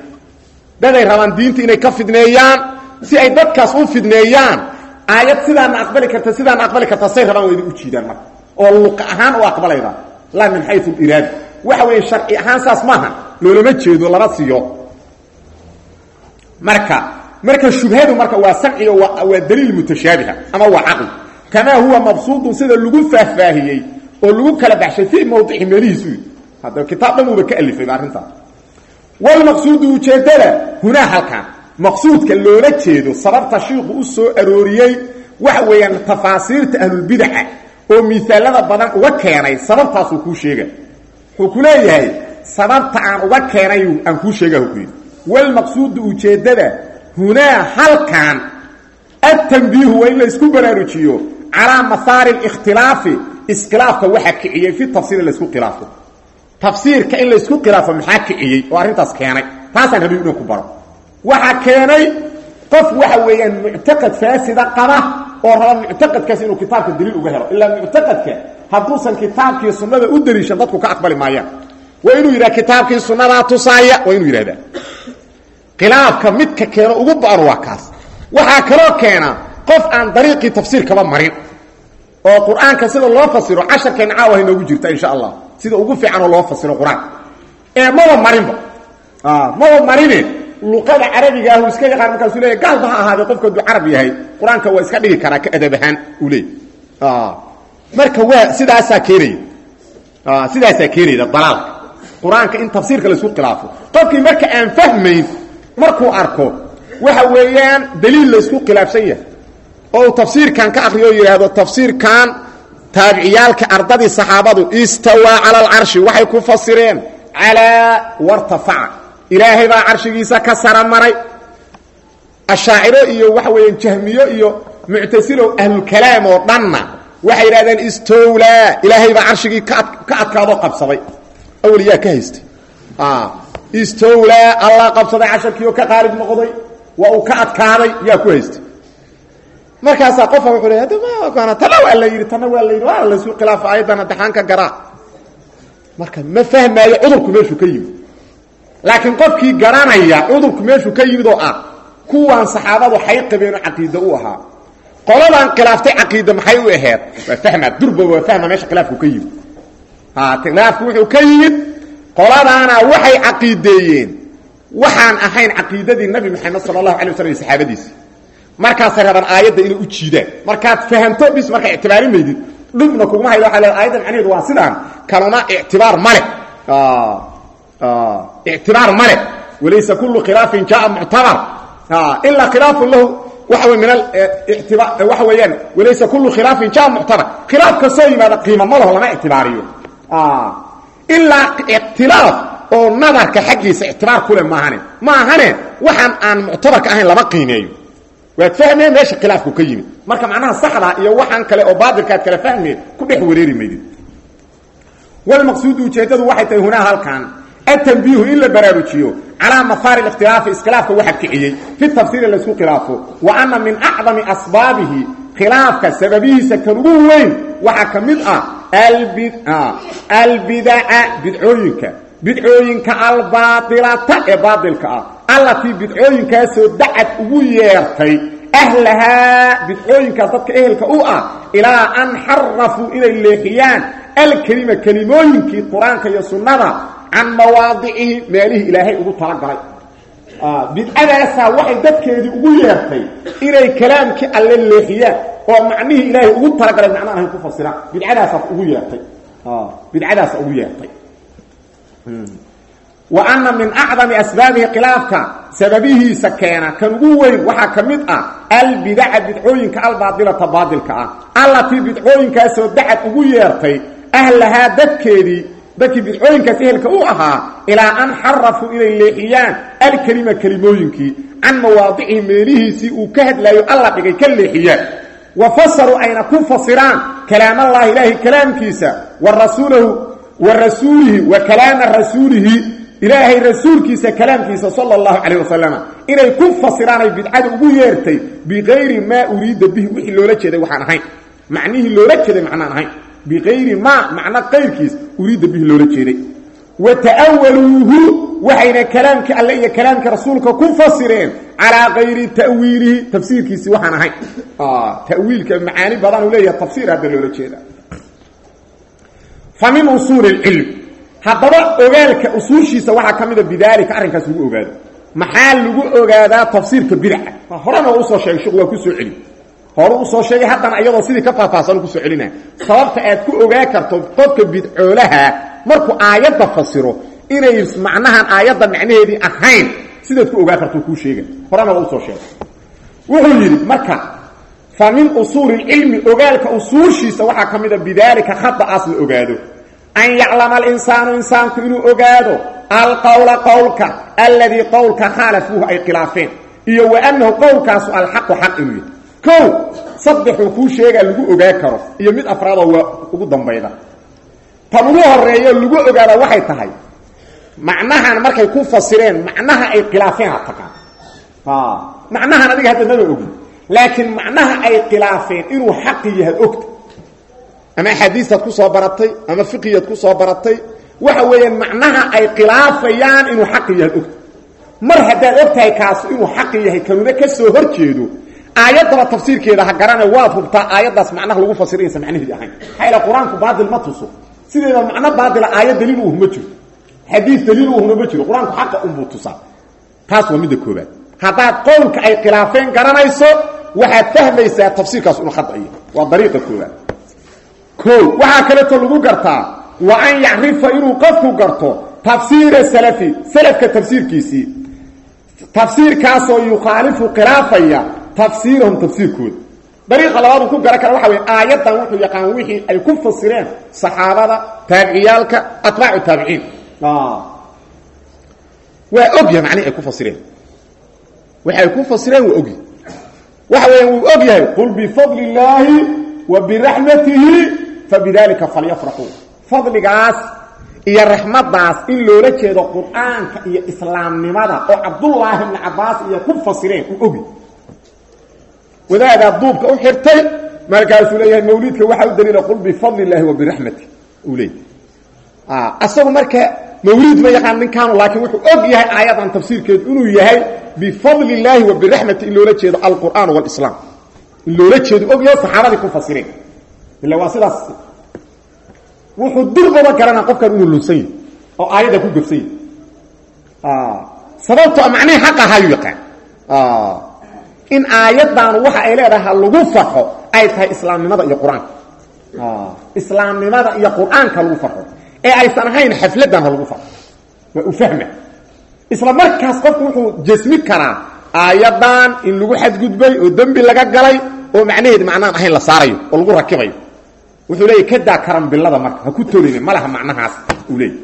Daday rabaan diinta inay ka fidneeyaan. Si ay dadkaas u fidneeyaan aayad sidaana aqbali karta sidaana aqbali karta say rabaan wayna u jiidaan marka. Oo luqa ahaan u aqbalayda. Laa min xayu iraada waxa weeye sharci ahaan saas maaha loolama jeedo laba siyood marka marka shubhadu marka waa samciga waa daliil mutashaabiha ama waa caqli. Kamaa huwa mabsuudun sida lagu faahfaahiyey oo lagu kala baxshay fii mawdici meelihiisu. Hadda kitaab dhan uuba ka alifayba arrintaas walmaqsuudu ujeeddada hunaa halkan maqsuudka loola jeedo sababta shiiku u soo arooriyey waxa weeyaan tafaasiirta ahlulbidaca oo miisaalada badan uga keenay sababtaasuu kuu sheega wuxuu ku leeyahay sababta aan uga keenay aan kuu sheega ku yidhi. Walmaqsuudu ujeeddada hunaa halkan atanbiihu waa in la isku baraarujiyo calaa mahaari اkhtilaafi iskhilaafka waxaa kiciyey fi tafsiir la isku khilaafo. Tafsiirka in laysku khilaafo maxaa kiciyey? Oo arrintaas keenay. Taasaan rabin inaan ku baro. Waxaa keenay qof waxa weeyaan muctaqad faasida qaba oo raba muctaqadkaas inuu kitaabka daliil uga helo. Ilaa muctaqadka hadduusan kitaabkii sunnada u daliishan dadku ka aqbali maayaan waa inuu yidhaha kitaabkii sunnadaa tusaaya waa inuu yidhahdaa. Khilaafka midka keeno ugu ba'an waa kaas. Waxaa kaloo keena qof aan dariiqii tafsiirkaba marin oo qur'aanka sida loo fasiro casharkeenna caawahay noogu jirta insha allah. Sida ugu fiicanoo loo fasiro qur'aanka ee maba marinba. Maba marine. Luqada carabiga ah uu iska yaqaan markaasuu leeya gaalba ha ahaadee qofku hadduu carab yahay. Qur'aanka waa iska dhigi karaa ka adab ahaan uu leey marka waa sidaasaa keenaya sidaasaa keenayda dalaalka qur'aanka in tafsiirka la isku khilaafo. Qofkii marka aan fahmayn markuu arko waxa weeyaan daliil laysku khilaafsan yahay. Oo tafsiirkan ka akriyo o yidhaahdo tafsiirkan taabiciyaalka ardadii saxaabadu istawaa cala alcarshi. Waxay ku fasireen calaa wartafaca. Ilaahay baa carshigiisa ka sara maray ashaaciro iyo waxa weeyaan jahmiyo iyo muctasilow ahlulkalaam oo dhanna waxay yidhahdeen istowlaa ilaahay baa carshigii ka adkaadoo qabsaday awel yaa ka haystay. Istowlaa allah qabsaday casharkiioo ka qaalib noqday waa uu ka adkaaday yaa ku haystay. Markaasaa qofa wuxuu le adma tana waa la yidhi tana waa la yidhi waa laysu khilaafa ayaddana daxaanka garaa. Marka ma fahmaayo cudurku meeshuu ka yimid. Laakiin qofkii garanaya cudurku meeshuu ka yimid oo ah kuwaan saxaabadu xay qabeenoo caqiide u ahaa. Qoladan khilaaftay caqiide maxay u aheed waa fahma durba waa fahma meesha khilaafku ka yimid khilaafku wuxuu ka yimid qoladaana waxay caqiideeyeen. Waxaan ahayn caqiidadii nabi maxamed sala allahu alay waslam iyo saxaabadiisi. Markaasay rabaan u jiidaan. Markaad fahamto bis markaa ictibaarin maydid dhibna kuguma haydo waa le aayadda macnaheedu waa sidaan kaluna ictibaar male ictibaar male walaysa kullu khilaafin jaa muctabar ilaa khilaafun lahu waxa wey min atiba waxa weeyaan walaysa kullu khilaafin jaa muctabar khilaaf kastoo yimaada qiima ma laho lama ictibaariyo ilaa ikhtilaaf oo nadarka xaggiisa ictibaar kule maahane. Maahane waxaan aan muctabarka ahayn lama qiimeeyo. Waad fahmeen meesha khilaafku ka yimid. Marka macnaha saxda iyo waxaan kale oo baatilkaad kala fahmeen ku dhex wareeri maydid. Walmaqsuudu ujeeddadu waxay tahay hunaa halkan. Atanbiihu in baraarujiyo calaa mafaari ikhtilaafi iskhilaafka waxa kiciyey. Fi tafsiiri laysku khilaafo. Wa ana min acdami asbaabihi khilaafka sababihiisa kan weyn waxaa ka ah albidaca bidcooyinka bidcooyinka albaailata ee baailka ah. Allatii bidcooyinkaasoo dacad ugu yeertay ahlahaa bidcooyinkaas dadka ehelka u ah ilaa an xarafuu inay leexiyaan alkelima kelimooyinkii qur'aanka iyo sunnada can mawaadicihi meelihii ilaahay ugu talagalay. Bidcadaasaa waxay dadkeedii ugu yeertay inay kalaamkii alle leexiyaan oo macnihii ilaahay ugu talagalay macnaan ahayn ku fasiraan bidcadaasaa ugu yeertay. Bidcadaasa ugu yeertay. Wa ana min acdami asbaabihi khilaafka sababihiisa keena kan ugu weyn waxaa ka mid ah albidaca bidcooyinka albaailata baailka ah. Allatii bidcooyinkaasoo dacad ugu yeertay ahlahaa dadkeedii dadkii bidcooyinkaas ehelka u ahaa ilaa an xarafuu inay leexiyaan alkelima kelimooyinkii. Can mawaadicihi meelihiisii uu ka hadlaayo alla dhigay ka leexiyaan wa fasaruu ayna ku fasiraan kalaamallahi ilaahi kalaamkiisa wa rasuulahu wa rasuulihi wa kalaama rasuulihi ilaahay rasuulkiisa kalaamkiisa sala allahu calayh wasalam inay ku fasiraanay bidcada ugu yeertay bikayri maa uriida bihi wixii loola jeeday waxaan ahayn. Macnihii loola jeeday macnaan ahayn. Biayri ma macno qayrkiis uriidda bihi loola jeeday. Wa ta'awaluuhu waxayna kalaamkii alle iyo kalaamka rasuulka ku fasireen calaa kayri ta'wiilihi tafsiirkiisii waxaan ahayn tawiilka macaani badan uu leeyahay tafsiir hadda loola jeeda fa min usuuli lcilm haddaba ogaalka usuushiisa waxaa ka mida bidaalika arrinkaas lagu ogaado. Maxaa lagu ogaadaa tafsiirka bidaca horena u soo sheegay shekhu waa ku soo celi hore u soo sheegay haddana iyadoo sidii ka faahfaahsan ku soo celinaya sababta aad ku ogaa karto qofka bidcoolaha markuu aayadda fasiro inay macnahan aayadda macnaheedii ahayn sidaad ku ogaa karto kuu sheega horena waa u soo sheegay. Wuxuu yidhi marka fa min usuuli lcilmi ogaalka usuushiisa waxaa ka mida bidaalika khada'aas la ogaado. An yaclama alinsaanu insaanku inuu ogaado alqowla qowlka alladii qowlka khaalafuuhu ay khilaafeen iyo wa annahu qowlkaasu alxaqu xaq inuu yahay. O saddexuu kuu sheegaa lagu ogaa karo iyo mid afraadoo waa ugu dambayda. Tan ugu horeeyo lagu ogaada waxay tahay macnahan markay ku fasireen macnaha ay khilaafeen ha taqaan. Macnahan adiga hadda maba ogin. Laakiin macnaha ay khilaafeen inuu xaqi yahay ogta ama axaadiistaad ku soo baratay ama fiqiyaad ku soo baratay waxa weeyaan macnaha ay khilaafayaan inuu xaqi yahay ogta mar haddaad og tahay kaasu inuu xaqi yahay kanuna ka soo hor jeedo aayaddaba tafsiirkeeda ha garana waad hubtaa aayaddaas macnaha lagu fasiraysa macnaheedii ahayn. Maxaa ila qur'aanku baatil ma tuso. Sideeda macno baatila aayad daliil uhuma jiro xadiis daliil uhuna ma jiro qur'aanku xaqa unbuu tusaa. Taas waa midda koobaad haddaad qowlka ay khilaafeen garanayso waxaad fahmaysaa tafsiirkaas inu khadaiyo waa dariiqa koobaad o waxaa kaleeto lagu gartaa wa an yacrifa inuu qofku garto tafsiira salafi salafka tafsiirkiisii. Tafsiirkaasoo yukhaalifu khilaafaya tafsiirahum tafsiirkooda dariiqa labaad uu ku garan kara waxa wey aayaddan wuxuu yaqaan wixii ay ku fasireen saxaabada taabiciyaalka atbaacu taabiciin waa ogyahay macnihi ay ku fasireen. Waxay ku fasireen waa ogyahay waxa weeyaan wuu og yahay qul bifadli illaahi wa biraxmatihi fabidalika falyafraxuu fadligaas iyo raxmadaas in loola jeedo qur'aanka iyo islaamnimada oo cabdullaahi bni cabaas iyo ku fasireen uu ogi. Wadaagaa duubka u xirtay markaasuu leeyahay mawliidka waxaa u daliila qul bifadli illaahi wa biraxmati uu leeyahy asagu marka mawliid ma yaqaan ninkaanu laakiin wuxuu og yahay aayadan tafsiirkeedu inuu yahay bifadli illaahi wa biraxmati in loola jeedo alqur'aan walislaam in loola jeedo og yahay saxaabadii ku fasireen. Ila waa wuxuu durbaba garanaa qofkan inuu lunsan oo aayadda ku gebsan yahy sababto macnihii xaq ahayuu yaqaan. In aayaddaanu waxa ay leedahay lagu faxo ay tahay islaamnimada iyo qur'aanka islaamnimada iyo qur'aanka lagu faxo ee aysan ahayn xafladan ha lagu faxo waa u isla markaas qofku wuxuu jesmi karaa aayaddan in lagu xadgudbay oo dembi laga galay oo macnaheedi macnaan ahayn la saarayo oo lagu rakibayo. Wuxuu leeyahy kadaa karambilada marka ha ku tolinin ma laha macnahaas uu leeyahy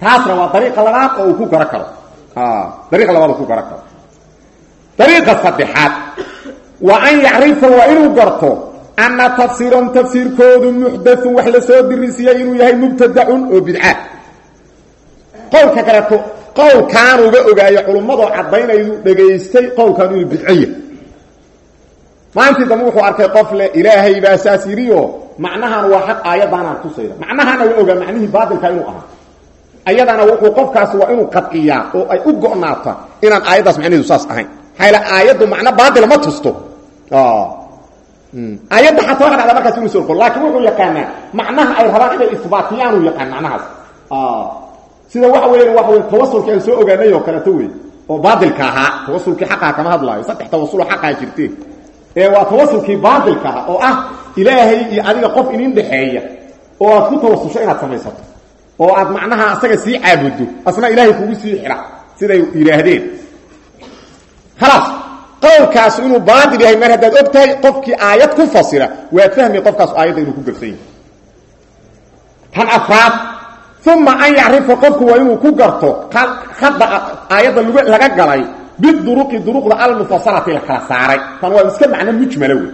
taasna waa dariiqa labaad oo ku garo karo. Dariiqa labaad waa an yacrifa waa inuu garto ana tafsiirahum tafsiirkoodu muxdaun wax la soo dirisiiyey inuu yahay mubtadacun oo bidca qowlka kaleeto qowlkaanuga ogaayo culummadoo caddaynaydu dhegaystay qowlkaan inuu bidcoya maalintii dambe wuxuu arkay qof ilaahay baa saas macnahan waa xaq aayadaanaan tusayda macnahana waa ogaa macnihii baatilka inuu ahaa. Ayadana wuxuu qofkaas waa inuu qadciyaa oo ay u go'naata inaan aayaddaas macnaheedu saas ahayn. Maxaa la aayaddu macno ma tusto aayadda xataa waxa dhacda markaas inuu soo laakiin wuxuu yaqaanaa macnaha ay rabaan inay isbaatiyaan uu yaqaan macnahaas. Sida waxa weeyaan waxa weyn tawasulkii aan soo ogaanay oo kaleeto wey oo baatilka ahaa tawasulkii xaqaa kama hadlaayo saddex tawasuloo xaqaa jirtee ee waa tawasulkii baatilka ahaa oo ah ilaahay iyo adiga qof inin dhexeeya oo aad ku tawasusho inaad samaysato oo aad macnaha asaga sii caabuddo asna ilaahay kugu sii xidha siday yidhaahdeen. Khalaas qowlkaas inuu baatil yahay mar haddaad og tahay qofkii aayad ku fasira waad fahmi qofkaas aayadda inuu ku gabsan yahay tan afraad uma an yacrifa qofku waa inuu ku garto hadda aayadda laga galay biduruqi duruqda almufasalati la kala saaray. Tan waa iska macno mujmala wey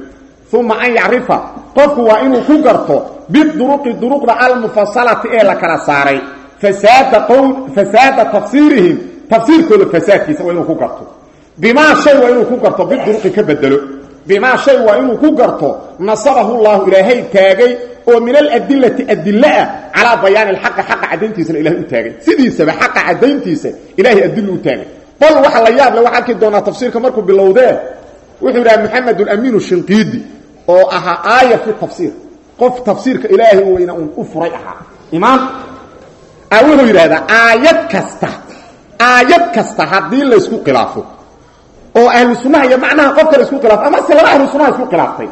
uma an yacrifa qofku waa inuu ku garto biduruqi duruqda almufasalati ee la kala saaray. Fasaada tafsiirihim tafsiirkooda fasaadkiisa waa inuu ku garto bimaa shay waa inuu ku garto biduruqi ka bedelo. Bimaa shay waa inuu ku garto nasabahu llahu ilaahay taagay oo min aladilati adilaah calaa bayaani alxaqi xaqa caddayntiisana ilahay u taagay. Sidiisaba xaqa caddayntiisa ilahay adil u taagay. Bal waxa la yaab le waxaa arki doonaa tafsiirka markuu bilowdee wuxuu yidhaha maxamed amiinu shinqiidi oo ahaa aaya fi tafsiir. Qof tafsiirka ilaahay weyna uun u furay ahaa imaam a kasta aayad kasta oo ahlu sunnaha iyo macnaha qof kale isku khilaafo ama se laba ahlu sunnaha isku khilaaftay.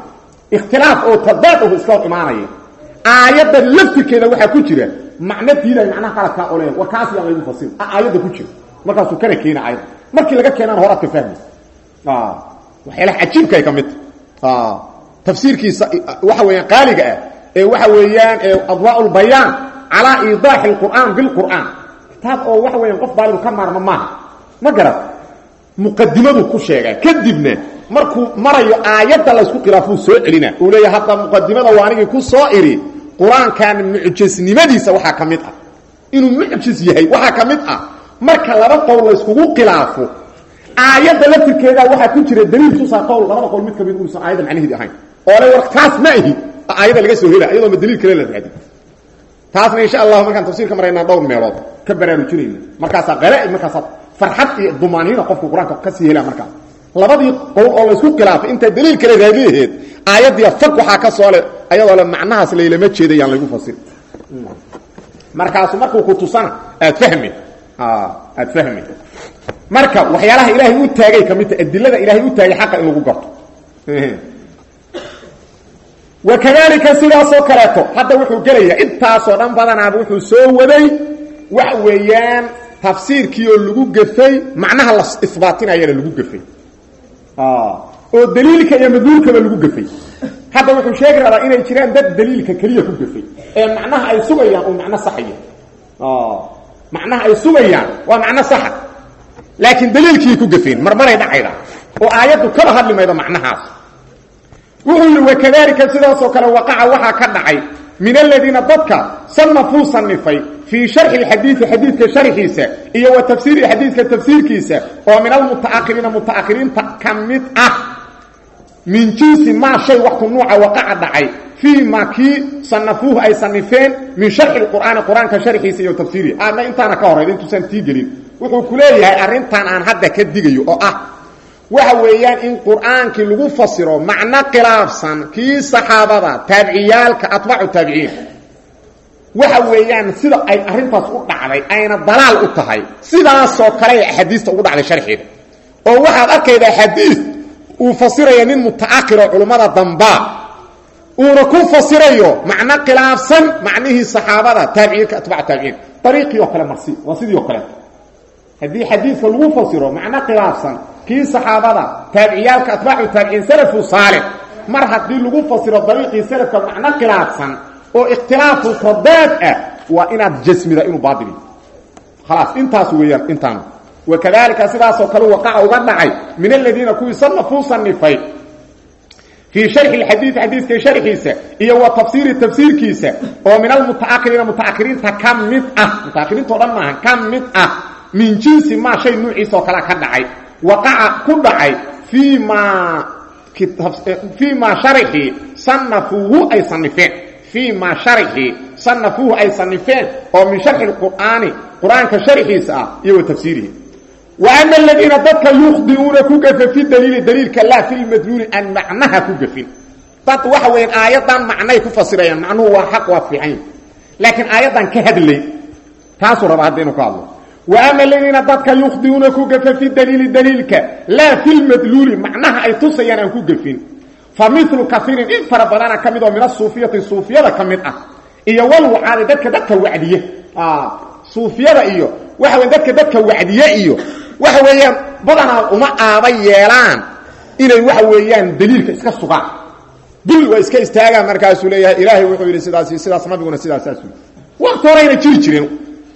Ikhtilaaf oo tadaadahu iska hor imaanaya aayadda laftirkeeda waxaa ku jira macno diiday macnaha qaladkaa ole war kaas yaan laygu fasir aayadda ku jira. Markaasuu kana keena aayadda markii laga keenaan horaad ka fahmaysa waxyaalaha cajiibka ay ka mid. Tahay tafsiirkiisa waxa weeyaan qaaliga ah ee waxa weeyaan adwaa lbayaan calaa iidaaxi lqur'aan bilqur'aan kitaab oo waxa weeyaan qof daalibu ka maarma maaha. Ma garat muqadimadu ku sheegaa kadibna markuu marayo aayadda laysku khilaafuu soo celina. Uu leeya hadda muqadimada waa anigii ku soo iri. Qur'aankan mucjisnimadiisa waxaa ka mid ah. Inuu mucjis yahay waxaa ka mid ah. Marka laba qowl layskugu khilaafo aayadda laftirkeeda waxaa ku jira daliil tusaa qowl labada qowl mid ka mid uusan aayadda macnaheedi ahayn. Oo le war kaas ma ahi. Aayadda laga soo hela iyadoo ma daliil kale la raadi taasna insha allahu markaan tafsiirka maraynaa dhowr meelood. Ka baraarujinayna markaasaa qale markaasaa farxad iyo dumaaniina qofku qur'aanka ka sii helaa markaas labadii qowl oo laysku khilaafay intaa daliil kale raadiyaheed aayaddiia fag waxaa ka soo le ayadoo le macnahaas laylama jeedayaan laygu fasir markaasu markuu ku tusana aad fahmi. Aad fahmi. Marka waxyaalaha ilaahay u taagay ka midta adilada ilaahay u taagay xaqa in lagu garto. Wakadalika sidaasoo kaleeto hadda wuxuu gelayaa intaasoo dhan badanaaba wuxuu soo waday waxa weeyaan tafsiirkii oo lagu gafay macnaha la isbaatinayana lagu gafay oo daliilka iyo madluulkaba lagu gafay hadda wuxuu sheegi inay jiraan dad daliilka keliya ku gafay ee macnaha ay sugayaan uu macno saxaya macnaha ay sugayaan waa macno saxa. Laakiin daliilkii ku gafeen marmaray dhacayda oo aayaddu kaba hadli macnahaas. Wuxuu yidhi wakadalika sidaasoo kale waqaca waxaa ka dhacay min aladiina dadka sanafuu sanifay fii sharxi lxadiidi xadiidka sharxiisa iyo wa tafsiiri xadiidka tafsiirkiisa oo min almutaahiriina mutaakhiriinta ka mid ah min jinsi maa shay waktu nuuca waqaca dhacay fii ma kii sanafuuhu ay sanifeen min sharxi qur'aani qur'aanka sharxiisa iyo tafsiirihi aadna intaana ka horayda intuusan tii gelin wuxuu ku leeyahay arrintan aan hadda ka digayo oo waxa weeyaan in qur'aankii lagu fasiro macno khilaafsan kii saxaabada taabiciyaalka atbaacu taabiciin. Waxa weeyaan sida ay arrintaas u dhacday ayna dalaal u tahay. Sidaasoo kale ay ugu dhacday sharxeeda oo waxaad arkaydaa xadiis uu fasiraya nin muta'akhiroo culummada dambaa uuna ku fasirayo macno khilaafsan macnihii saxaabada taabiciinka atbaacu taabiciin. Dariiqii oo marsi waa sidii oo kaleeto lagu fasiro macno khilaafsan kii saxaabada taabiciyaalka atbaacu taabiciin salafu saalix. Mar haddii lagu fasiro dariiqii salafka macno khilaafsan oo ikhtilaafu tadaad ah waa inaad jasmida inuu baadili khalaas intaas weeyaan intaan wakadalika sidaasoo kale waqaca uga dhacay min aladiina kuwii sanafuu sanifay fii sharxi lxadiid xadiidka sharxiisa iyo wa tafsiiri tafsiirkiisa oo min almutaakhiriina mutaakhiriinta ka mid ah mutaakhiriintao dhan maaha ka mid ah min jinsi maa shay nuuciisa oo kalea ka dhacay waqaca ku dhacay fii maa fii maa sanafuuhu ay sanifeen fii maa sanafuuhu ay sanifeen oo min sharxi qur'aani qur'aanka ah iyo tafsiirihi. Wa ama aladiina dadka yukhdiuuna ku fi daliili daliilka laa fi lmadluuli aan macnaha ku gafin. Dad waxa weeyaan aayaddan ku fasirayaan macnuhu waa xaq waa fiican. Laakiin aayaddan ka hadlay taasuu raba hadda ama aladiina dadka yukhdiuuna ku gafa fi daliili daliilka. Laa fi lmadluuli macnaha ay tusayaan aan ku gafin fa milu kaiirin in fara badana ka mid oo min asuufiyati suufiyada ka mid ah. Iyo walwacaadi dadka dadka wacdiye. Suufiyada iyo waxa weya dadka dadka wacdiye iyo waxa weeyaan badanaa uma aaba yeelaan inay waxa weeyaan daliilka iska sugaan. Dul waa iska istaagaan markaasuu leeyahay. Ilaahay wuxuu yidhi sidaas sidaas nabiguna sidaas saasuu waqti horeyna jiri jireen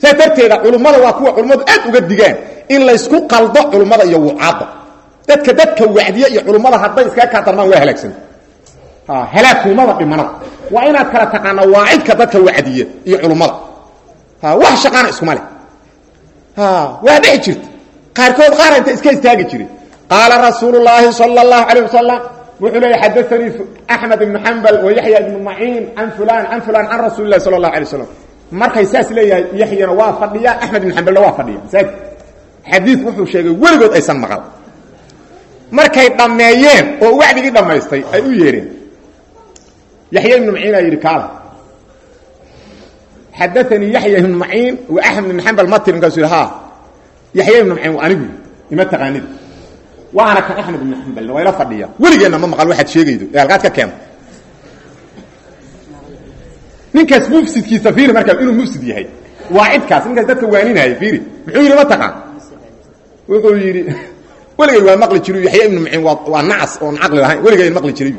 saas darteeda culummada waa kuwa culummadu aad uga digaan in laysku qaldo culummada iyo wucaadda. Dadka dadka wacdiye iyo culummada hadday iskaga kaa darmaan waa halaagsanta halaagkumada dhimanada waa inaad kala taqaana waacidka dadka wacdiye iyo culummada wax shaqaana iskuma leh. Waa dhici jirta. Qaarkood qaara inta iska istaagi jiray qaala rasuulu llaahi sala allahu calayh wasalam wuxuu leeya xadaanii axmed ibnu xambal wa yaxya ibnu maciin can fulan can fulan can rasuuli lahi sala allahu alay waslam markay saas leeyahay yaxyana waa fadhiya axmed ibnu xambalna waa fadhiya masaajid. Xadiid wuxuu sheegay weligood aysan maqal. Markay dhammeeyeen oo wacdigii dhammaystay ay u yeedheen yaxya ibnu maciin aa yidhi kaala. Xadaanii yaxya ibnu maciin wa axmed ibnu xambal matir markaasuu yidhi ha yaxya ibnu maciin anigu ima taqaanid. Waana kan axmed ibnu xambalna waa ila fadhiya weligeenna ma maqal waxaad sheegaydo ee halkaad ka keento ninkaas mufsidkiisa fiiri markaa inuu mufsid yahay. Waa cidkaas. Ninkaas dadka waaninaya fiiri. Muxuu yidhi ma taqaan? Wuxuu yidhi weligay waa maqli jiru yaxya ibnu maciin waa nacas oon caqli lahayn. Weligayn maqli jiray.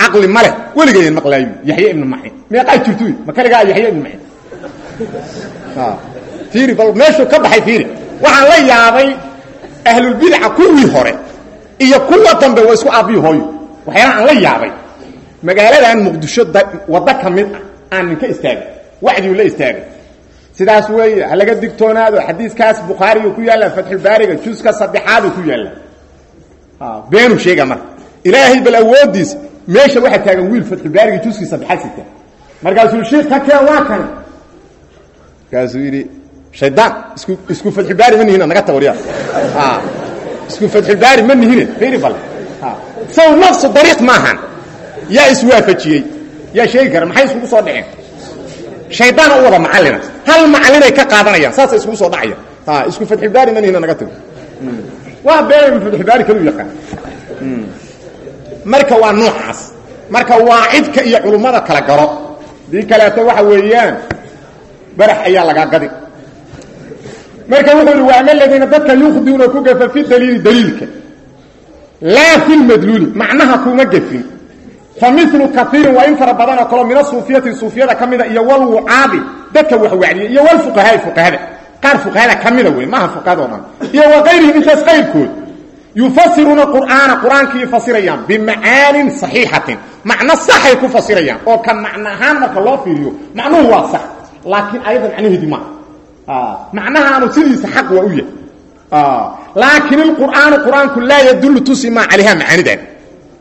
Caqli male weligayn maqlaayo yaxya ibnu maciin meeqaa jirtu ma kaligaa yaxya ibnu maciin fiiri bal meeshuu ka baxay fiiri. Waxaan la yaabay ahlulbidaca kuwii hore iyo kuwa dambe waa isku aabbiyi hooyo. Waxyaalaha aan la yaabay magaaladan muqdisho waddo ka mid ah aan ninka istaagin wacdigu la istaagay sidaas weeye ha laga digtoonaado xadiiskaas bukhaariga ku yaalla fatxulbaariga juska saddexaadu ku yaalla. Beenuu sheega marka ilaahay bal awoodiis meesha waxaa taagan wiil fatxulbaariga juskii saddexaad sita. Markaasuu shiik ka keen waa kan? Markaasuu yidhi shaydaan isku isku fatxulbaari ma nihina naga tawariya isku fatxulbaari ma nihine fiiri bal. Saw nafsu dariiq maahan yaa iswaafajiyey yaa sheegi kara maxay iskugu soo dhaceen? Shaydaan u wada macallina hal macallinay ka qaadanayaan saasay iskugu soo dhacayaan. Ha isku fatxulbaari ma nihina naga tago waa been fatxulbaari kalu yaqaan. Marka waa noocaas marka waacidka iyo culummada kala garo dii kaleeto waxa weeyaan barax ayaa lagaa gadi. Marka wuxuu ihi waama aladiina dadka yukhdiuna ku gafa fi daliili daliilka. Laa fi lmadluuli macnaha kuma gefin fa milu kaiirin waa in fara badan oo kaleo min asuufiyati suufiyada ka mida iyo walwucaadi dadka wax wacdiya iyo walfuqahaai fuqahada. Qaar fuqahada ka mida wey maaha fuqahada o dhan. Iyo wa kayrihim intaas qayrkood yufasiruuna qur'aana qur'aankii fasirayaan bimacaanin saxiixatin. Macno saxay ku fasirayaan oo ka macno ahaan marka loo fiiriyo macnuhu waa sax laakiin ayadda macnaheedi maaha macnahaanu sidiisa xaq waa u yahay. Laakiin ilqur'aanu qur'aanku laa yadullu tusi maa calayha macaanidan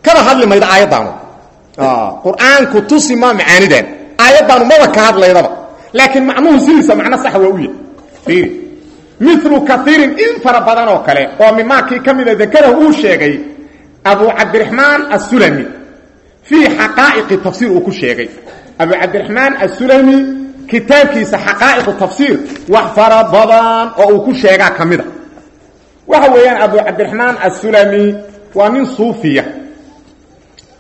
kaba hadli mayda aayaddaanu qur'aanku tusi maa macaanidan aayaddaanu maba ka hadlaydaba laakiin macnuhu sidiisa macno saxa waa u fiiri. Milu kaiirin in fara oo kale oo mimaakii ka mida dakarahu uu sheegay abu cabdiraxmaan asulami fii xaqaa'iqi tafsiir uu ku sheegay. Abu cabdiraxmaan asulami kitaabkiisa xaqaa'iqu tafsiir wax fara badan oo uu ku sheegaa ka waxa weeyaan abu cabdiraxmaan asulami waa nin suufiya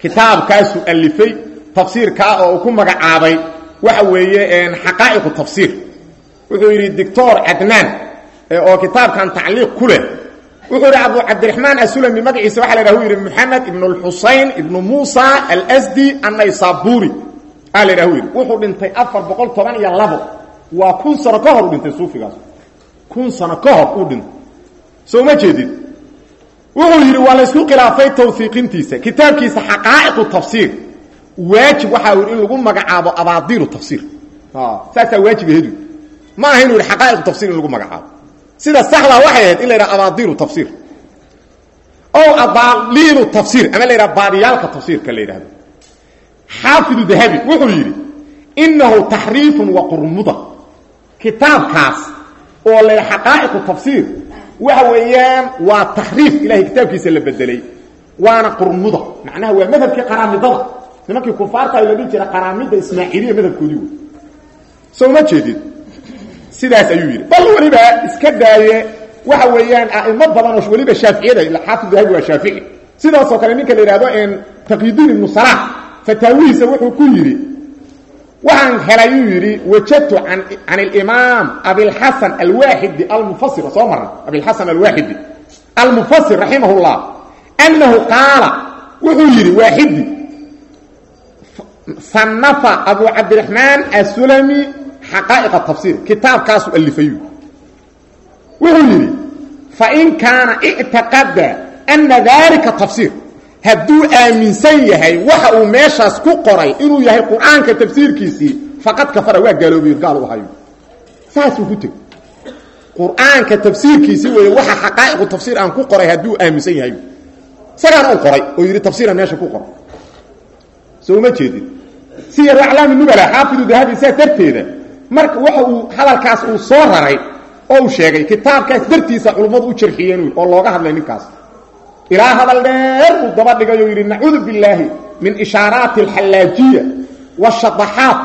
kitaabkaasuu alifay tafsiirkaa oo uu ku magacaabay waxa weeye xaqaa'iqu tafsiir. Wuxuu yidhi doctor cadnaan oo kitaabkan tacliiq ku leh wuxuu yidhi abu cabdiraxmaan asulami magaciisa waxa la yidhah u yidhi moxamed ibn اlxusayn ibnu muusa alsdi annaysaburi a la yidhah u yidhi. Wuxuu dhintay afar boqol toban iyo labo. Waa kun sano ka hor u dhintay suufigaas. Kun sano ka hor uu dhintay. Soo ma jeedid wuxuu yidhi waa laysku khilaafay tawhiiqintiisa kitaabkiisa xaqaa'iqu tafsiir. Waajib waxaa yidhi in lagu magacaabo abaadiilu tafsiir. Saasaa waajib ahedu ma aha inu yidhi xaqaa'iqu lagu magacaabo. Sida saxdaa waxay ahayd in tafsiir. Ow abaaliilu tafsiir ama la yidhaha baadiyaalka tafsiirka la yidhahdo xaafidu wuxuu yidhi inahu taxriifun wa qurmuda. Kitaabkaas oo yidhaha xaqaa'iqu tafsiir waxa weeyaan waa taxriif ilahay kitaabkiisa la bedelay. Waana qurmuda. Macnaha waa madhabkii qaraamidada. Nimankii kufaarta la dhihi jira qaraamida ismaaciiliya madhabkoodii wey soo ma jeedid sidaas ayuu yidhi. Bal weliba iska daaye waxa weeyaan a'imo badan oo weliba shaaficiyada xaafid dahabi waa shaafici. Sidaasoo kale ninka la yidhahdo taqyidiin ibnu salax fataawihiisa wuxuu ku yidhi waxaan helay uu yidhi wajadtu can alimaam abilxasan alwaaxidi almufasir soo marna abilxasan alwaaxidi almufasir raximah llah annahu qaala wuxuu yidhi waaxidi sanafa abu cabdiraxmaan asulami xaqaa'iqa tafsiir kitaabkaasuu alifayu wuxuu yidhi fain kaana ictaqada ana dalika tafsiir hadduu aaminsan yahay waxa uu meeshaas ku qoray inuu yahay qur'aanka tafsiirkiisii faqad kafara waa gaaloobiy gaal u hayo saasuu ku tegi qur'aanka tafsiirkiisii wey waxa xaqaa'iqu tafsiir aan ku qoray hadduu aaminsan yahay. Isagaana u qoray oo yidhi tafsiira meesha ku qoray. Soo ma jeedin. Siyar aclaami nubala xaafidu dahabi saas darteeda marka waxa uu hadalkaas uu soo raray oo uu sheegay kitaabkaas dartiisa culummadu u jarxiyeen oo looga hadlay ninkaas ilaa hadal dheer uu daba dhigay oo yidhi nacuudu billaahi min ishaaraati alxallaajiya washadaxaat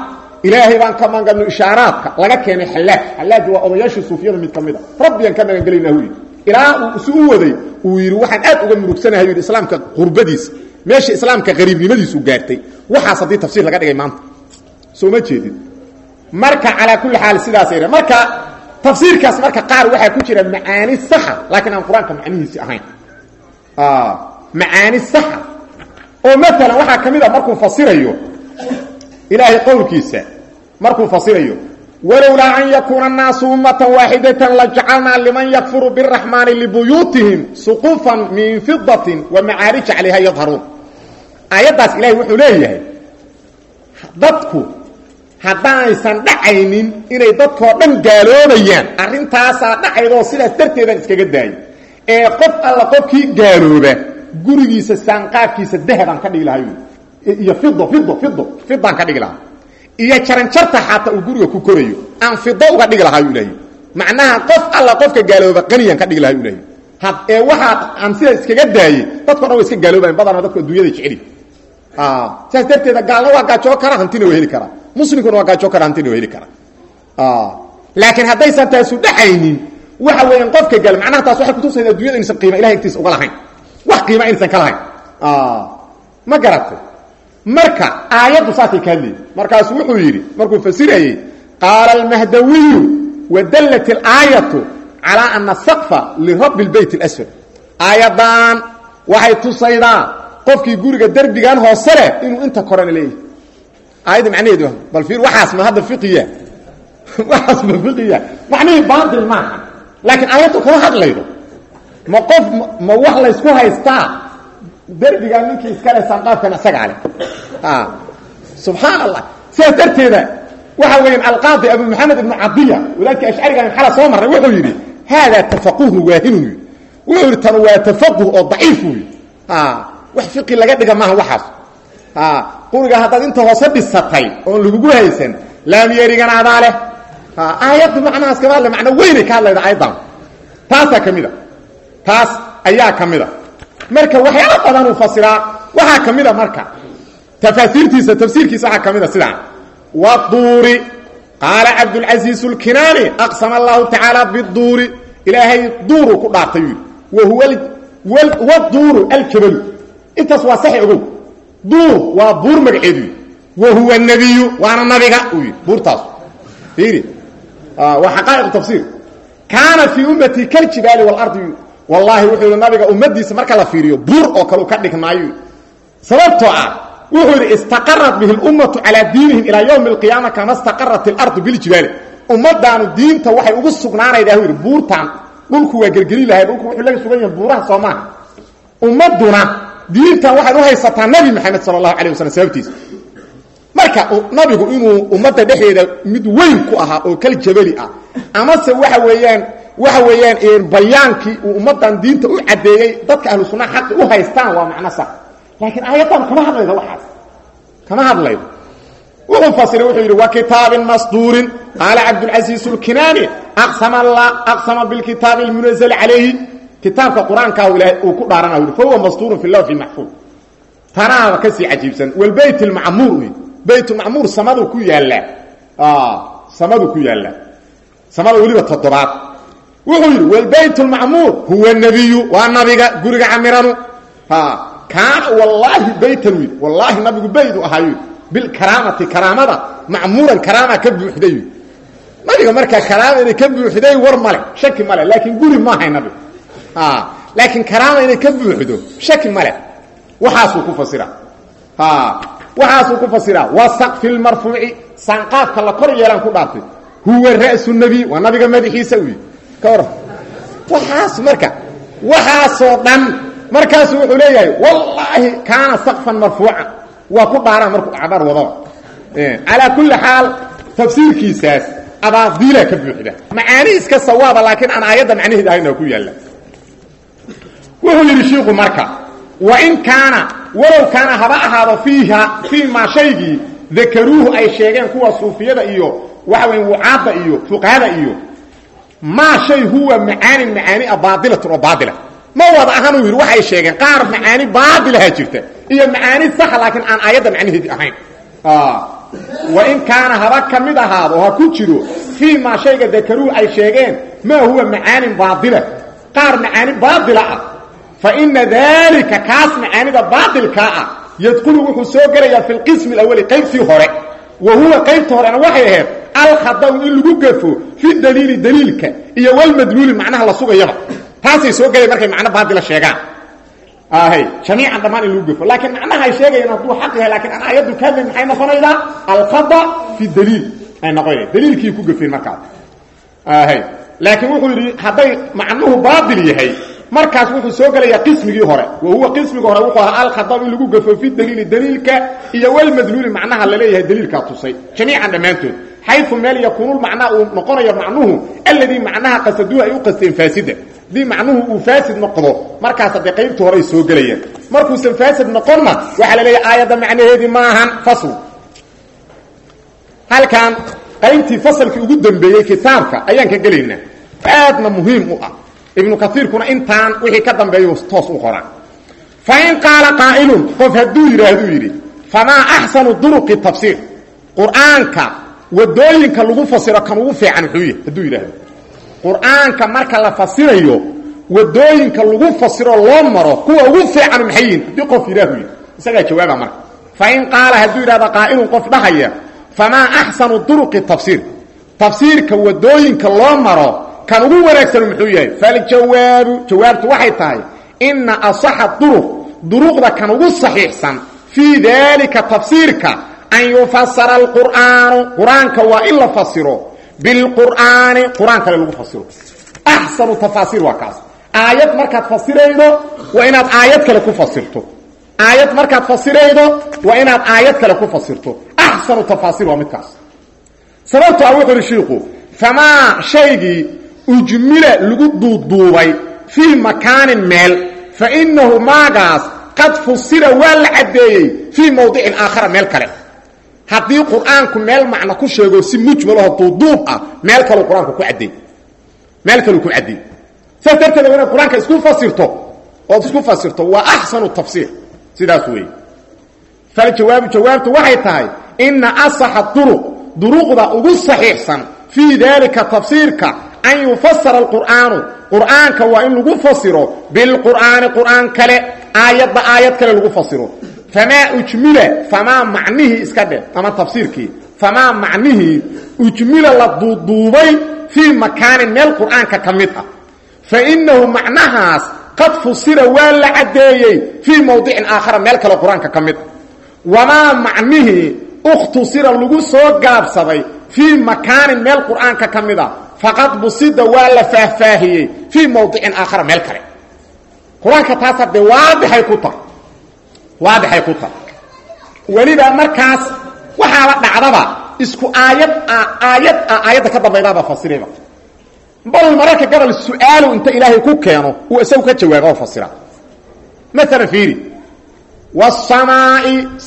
ilaahay baan ka magangalno ishaaraadka laga keenay xallaaj xallaaj waa odayaashii suufiyada mid ka mid a rabbiyaan ka magangelaynahu yidhi ilaa uu isu u waday uu yidhi waxaan aad uga murugsanahay yidhi islaamka qurbadiisa meesha islaamka qariibnimadiisu gaartay waxaas haddii tafsiir laga dhigay maanta soo ma jeedid marka calaa kulli xaal sidaasay marka tafsiirkaas marka qaar waxaa ku jira macaani saxa laakiin macaani saxa oo maalan waxaa ka mid a markuu fasirayo ilaahay qowlkiisa markuu fasirayo walowlaa an yakuuna annaasu ummatan waaxidatan lajacalnaa liman yakfuru biraxmaani libuyuutihim suqufan min fidatin wa macaarija calayha yadharuun aayaddaas ilaahay wuxuu leeyahay dadku haddaanaysan dhacaynin inay dadkoo dhan gaaloobayaan arrintaasaa dhacaydoo sidaas darteedaan iskaga daayay ee qof alla qofkii gaalooba gurigiisa saanqaadkiisa dahabaan ka dhigi lahay iyo fido fido fido fidaan ka dhigi lahaa. Iyo jaranjarta xataa uu guriga ku korayo aan fido uga dhigi lahaa uu leeyahy macnaha qof alla qofka gaalooba qaniyaan ka dhigi lahaa uu had ee waxaa aan sidaa iskaga daayey dadko dhan wa iska gaaloobayan badana dadku adduunyada jeceli. Saas darteeda gaalna waa gaajoo kara hantina waa heli karaa muslimkuna waa gaajoo kara hantina waa heli karaa laakiin haddaysan taasu dhacaynin waxa weeyaan qofka gaal macnaha taas waxay kutusayda addunyada inaysan qiima ilahay agtiisa uga lahayn. Wax qiima inaysan ka lahayn. Ma garatay? Marka aayaddu saasay ka markaasu wuxuu yidhi markuu fasirayey qaala almahdawiyu wadallat alaayatu calaa ana saqfa lirabbi lbeyt اlasfar aayaddan waxay tusaydaa qofkii guriga derbigan hoose leh inuu inta korena leeyahay. Aayadda macnaheedu bal fiir waxaas ma hadda fiqiya waxaas ma fiqiya macnihii baatil maaha laakiin aayaddu kama hadlaydo. Ma qof ma wax laysku haystaa? Derbigan ninkii iskale sanqaafkan isagaa leh subxaan allah sidaas darteeda waxa weeyaan alqaadi abu maxamed ibnu cadiya walaadkii ashcariga xala soo marray wuxuu yidhi haadaa tafaquhun waahinun yidhi wuxuu yidhi tan waa tafaquh oo daciif wy wax fiqi laga dhiga maaha waxaas. Quriga haddaad inta hoose dhisatay oon lagugu haysan laamyeerigana adaa leh aayaddu macnahaas kama hadla macno weynay ka hadlayda aayaddan taasaa ka mid a. Taas ayaa ka mid a. Marka waxyaala badan uu fasiraa waxaa ka mid a marka. Tafaasiirtiisa tafsiirkiisa waxaa ka mid a sidaan waduuri qaala cabdulcasiis اlkinaani aqsama allahu tacaala biduuri ilaahay duuruu ku dhaartay. Yidhi wa huwa waduuru aljabalu. Intaas waa sax ogow. Duur waa buur magaceedu. Wa huwa nebiyu waana nabiga. Uu yidhi buurtaas. Fiiri waa xaqaa'iq tafsiir kaana fii ummati kaljibaali waalardi wallaahi wuxuu nabiga ummadiisa marka la fiiriyo buur oo kale u ka dhigmaayo sababtoo ah wuxuu yidhi istaqarat bihi lummatu calaa diinihim ilaa ywmi alqiyaama kama istaqarat ilardu biljibaali ummadaanu diinta waxay ugu sugnaanaydaa yidhi buurtaan dhulku waa gergeli lahay dhulku wuxuu laga sugan yahay buuraha soo maaha ummaduna diintan waxaad u haysataa nabi maxamed sala allahu alay waslm marka nabigu inuu ummadda dhexeeda mid weyn ku ahaa oo kal jabali ah amase waxa weeyaan waxa weeyaan bayaankii uu ummaddan diinta u caddeeyey dadka ahlu sunnaha xaqi u haystaan waa macno sax. Laakiin aayaddan kama hadlayda waxaas. Kama hadlaydo wuxuu fasiray wuxuu yidhi wa kitaabin masduurin. Qaala cabdulcasiis ulkinaani aqsama la aqsama bilkitaabi almunazal calayhi kitaabka qur'aankaa ilaahay uu ku dhaaranay fa huwa masduurun fi lawxi maxfuud tanaaba ka sii cajiibsan walbayt almacmuur baytulmacmuur samaduu ku yaallaa samaduu ku yaallaa samada weliba toddobaad. Wuxuu yidhi walbayt اlmacmuur huwa nebiyu waa nabiga guriga camiranu. Kaana wallaahi baytan wy wallaahi nabigu baydu ahaayu bilkaraamati karaamada macmuuran karaama ka buuxday. Nabiga markaa karaama inay ka buuxday war male shaki male laakiin guri maahay nabiga laakiin karaama inay ka buuxdo shaki male waxaasuu ku fasira waxaasuu ku fasira waa saqfi lmarfuuci saanqaadka la kor yeelaan ku dhaartay huwa ra'su nebiy waa nabiga madaxiisa wy ka waxaas marka waxaasoo dhan markaasu wuxuu leeyahay wallaahi kaana saqfan marfuucan waa ku dhaaraan markuu acbaar wadaba. Calaa kulli xaal tafsiirkiisaas abaadiila ka buuxda. Macaani iska sawaaba laakiin aan aayadda macnaheed ahayna ku yaalla. Wuxuu yidhi shiiku marka wain kaana walow kaana haba ahaado fiiha fii maa shaygii dakaruuhu ay sheegeen kuwa suufiyada iyo waxa weya wucaadda iyo fuqahada iyo maa shay huwa macaanin macaani a baadilatun oo baadila. Ma wada ahanuu yidhi waxay sheegeen qaar macaani baadilaha jirta iyo macaani saxa laakiin aan aayadda macnaheedi ahayn. Wain kaana haba ka mid ahaado ha ku jiro fii maa shayga dakaruuhu ay sheegeen maa huwa macaanin baadila. Qaar macaani baadila ah fa ina daalika kaas macaanida baadilkaa ah yadkulu wuxuu soo gelayaa fi lqismi alawali qaybtii hore. Wa huwa qaybta horena waxay ahayd alkhadaw in lagu gafo fi daliili daliilka iyo walmadluuli macnaha la sugayaba taasay soo gelay markay macno baadila sheegaan. Hay jamiican dhammaan in lagu gafo laakiin macnaha ay sheegayaan hadduu xaq yahay lakiin aan aayaddu ka hadlayn maxay noqonaydaa alkhada fi daliil ay noqonaya daliilkii ku gafeen markaas. Hay laakiin wuxuu yidhi hadday macnuhu baadil yahay markaas wuxuu soo gelayaa qismigii hore. Wa huwa qismigii hore wuxuu ahaa alkhada in lagu gafo fi daliili daliilka iyo walmadluuli macnaha la leeyahay daliilkaa tusay. Jamiican dhammaantood. Xayu meel yakuunu macnaa uu noqonayo macnuhu alladii macnaha qasaduhu ay u qasteen faasida haddii macnuhu uu faasid noqdo markaas haddee qaybtii horay soo gelayaan markuusan faasid noqonna waxaa la leeyahay aayadda macnaheedii maahan fasl halkan qaybtii fasalkii ugu dambeeyey kitaabka ayaan ka gelaynaa. Aadna muhiim u ah ibnu kaiirkuna intaan wixii ka dambeeyu toos u qoraa fain qaala qaa'ilun qof hadduu yidhaahduu yidhi famaa axsanu duruqi tafsiir. Qur'aanka waddooyinka lagu fasiro kan ugu fiican muxuu yahy hadduu yidhaahdo. Qur'aanka marka la fasirayo waddooyinka lagu fasiro loo maro kuwa ugu fiican maxay yihiin haddii qof yidhaahu yidhi isagaa jawaaba marka. Fain qaala hadduu yidhahdo qaa'ilun qof dhahaya famaa axsanu duruqi tafsiir. Tafsiirka waddooyinka loo maro kan ugu wanaagsan muxuu yahay? Faljawaabu jawaabtu waxay tahay ina asaxa duruq duruqda kan ugu saxiixsan fii daalika tafsiirka an yufasara alqur'aanu qur'aanka waa in la fasiro bilqur'aani qur'aan kale lagu fasiro axsanu tafaasiir waa kaas. Aayad markaad fasiraydo waa inaad aayad kale ku fasirto aayad markaad fasiraydo waa inaad aayad kale ku fasirto axsanu tafaasiir waa midkaas sababto ah wuxu uhi shiiku famaa shaygii ujmila lagu duuduubay fii makaanin meel fa inahu maagaas qad fusira waa la caddeeyey fii mawdicin aakhara meel kale. Haddii qur'aanku meel macno ku sheego si mujmalaho duuduub ah meel kaleu qur'aanku ku caddeey meel kaleu ku caddeey saas darteeda waa inaad qur'aanka isku fasirto ood isku fasirto waa axsanu tafsiir. Sidaas weeye. Faljawaabu jawaabtu waxay tahay ina asaxa duruq duruqda ugu saxiixsan fii daalika tafsiirka an yufasara alqur'aanu qur'aanka waa in lagu fasiro bilqur'aani qur'aan kale aayadda aayad kale lagu fasiro famaa ujmila famaa macnihii iska dhe ama tafsiirkii famaa macnihii ujmila la duuduubay fii makaanin meel qur'aanka ka mid ah fa inahu macnahaas qad fusira waa la caddeeyey fii mawdicin aakhara meel kale qur'aanka ka mid ah wamaa macnihii ukhtusira lagu soo gaabsaday fii makaanin meel qur'aanka ka mid faqad busida waa la faahfaahiyey fii mawdicin aakhara meel kale qur'aanka taas haddee waadixay ku tahay waadixay ku tahay weliba markaas waxaaba dhacdaba isku aayad ah aayad ah aayadda ka dambaydaaba fasirayba bal mararka gabal su'aalu inta ilaahay ku keeno uu isagu ka jawaaba oo fasira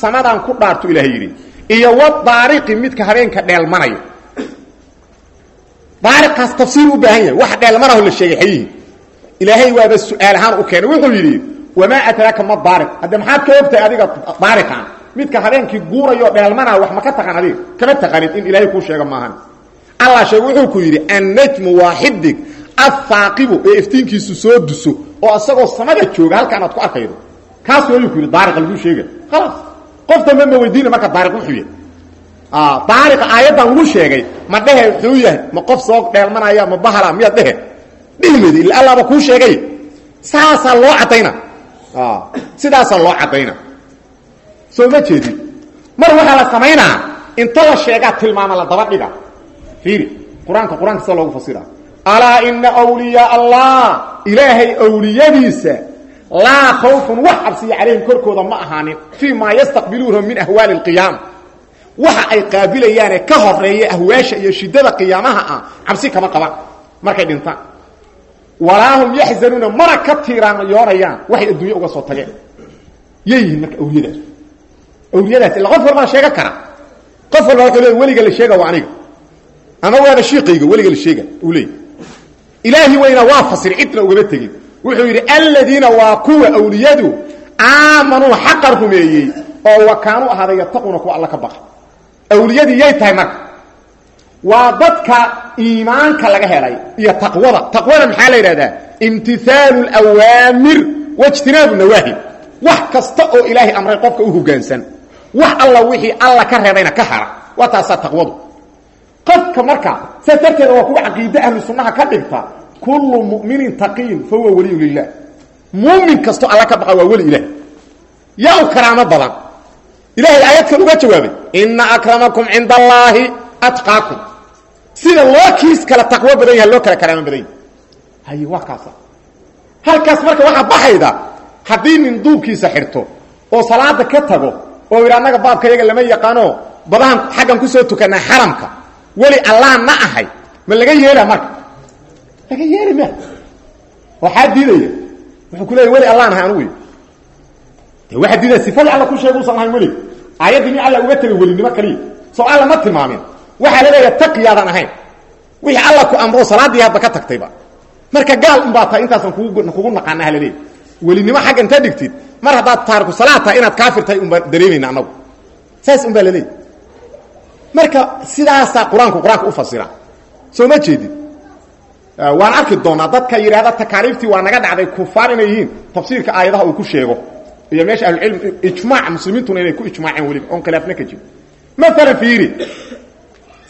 maalan ku dhaartu ilahay yidhi iyo wadaariqi midka habeenka dheelmanayo daariqaas tafsiir u baahan yahay. Wax dheelmanaho la sheegay xayihi ilaahay waaba su'aal ahaan u keenay. Wuxuu yidhi wamaa adraaka ma daariq hadde maxaad ka ogtahay adiga daariqan midka habeenkii guurayo dheelmanaa wax ma ka taqaan adiga? Kama taqaanid in ilaahay kuu sheega maahan? Allah sheege wuxuu ku yidhi annajmu waa xidig athaaqibu ee iftiinkiisu soo duso oo isagoo samada jooga halkaan aad ku arkaydo. Kaas wayuu ku yidhi daariqa laguu sheega khalaas. Qof dambe ma weydiina marka daariq wuxuu yahay daariqa aayaddan lagu sheegay ma dhehe wuxuu yahay ma qof soo dheelmanaya ma bahala miyaad dhehe dhihmedi illa allaaba kuu sheegay saasaa loo caddayna sidaasaa loo caddayna soo ma jeedin mar waxaa la samaynaa inta la sheegaa tilmaama la daba dhiga fiiri qur'aanka qur'aanka sida loogu fasira alaa allah ilaahay awliyadiisa laa khawfun wax cabsiya calayhim korkooda ma ahaanin fii maa yastaqbiluunahu min ahwaali اlqiyaama waxa ay qaabilayaane ka horreeya ahwaasha iyo shiddada qiyaamaha ah cabsi kama qabaan markay dhintaan walaa hum yaxzanuuna mana ka tiiraanyoonayaan waxay adduunya uga soo tageen. Yay yihiin marka awliyadaas. Awliyadaas illa qof walbaa sheega kara. Qof walbaa wuxuu leey weliga la sheega waa aniga. Ama waaba shiiqayga weliga la sheega uu leey ilaahi weyna waa fasir cidna ugama tegin. Wuxuu yidhi aladiina waa kuwa awliyadu aamanuu xaqa rumeeyey oo wa kaanuu ahaaday yattaquuna kuwa alla ka baqa awliyadii yay tahay marka. Waa dadka iimaanka laga helay iyo taqwada. Taqwada maxaa la yidhahdaa imtihaalu اlأwaamir waijtinaabu nawaahi wax kasta oo ilaahay amray qofka u hogaansan. Wax alla wixii alla ka reebayna ka hara. Waa taasaa taqwadu. Qofka marka saas darteeda waa kuwa caqiide ahlu ka dhigta kullu muminin taqiyin fa huwa waliyu lilah muumin kasto alla ka baqa waa weli ilaah yaa u ilahay aayadkan uga jawaabay ina akramakum cinda allaahi atqaakum. Sida loo kiis kala taqwo badan yaha loo kala karaamo badan waa kaasa. Halkaas marka waxaa baxayda haddii nin duubkiisa xirto oo salaada ka tago oo yidhi annaga lama yaqaano badahan xaggan ku soo tukanaa xaramka. Weli allah na ahay. Ma laga yeela marka? Laga yeeli ma. Waxaa diidaya. Wuxuu ku leeya weli allah nahay anugu de waxaa diidaya sifadii ku sheega usan ahayn welig aayaddii mi alla uga tegay welinimo kaliya soo alla ma tilmaamin. Waxaa la leeyaha taqiyaadan ahayn. Wixii alla ku amro salaaddii hadba ka tagtayba marka gaal unbaa tahay intaasan kugu naqaana ha laleeyahy welinimo xagga inta dhigtid? Mar haddaad taariku salaad tahay inaad kaafir tahay un baan dareemayna annagu. Saas un baa la leeyahy marka sidaasaa qur'aanku qur'aanka u fasira. Soo ma jeedid waan arki doonaa dadka yidhaahda takaaliiftii waa naga dhacday kufaar inay yihiin. Tafsiirka aayadaha uu ku sheego iyo meesha ahlucilm ijmaac muslimiintuna inay ku ijmaaceen weliba oon khilaafna ka jiro maalan fiiri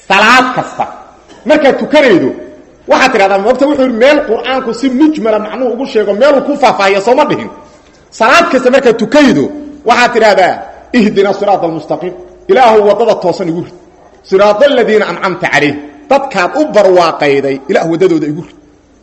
salaad kasta. Markaad tukanaydo waxaad tidhahdaa moogta wuxuu yidhi meel qur'aanku si mujmala macnuhu ugu sheego meeluu ku faahfaahiya sooma dhihin. Salaad kasta markaad tukaydo waxaad tidhahdaa ihdina siraat almustaqiim ilaahu waddada toosan igu rid. Siraat aladiina ancamta calayh dadkaad u barwaaqayday ilah waddadooda igu rid.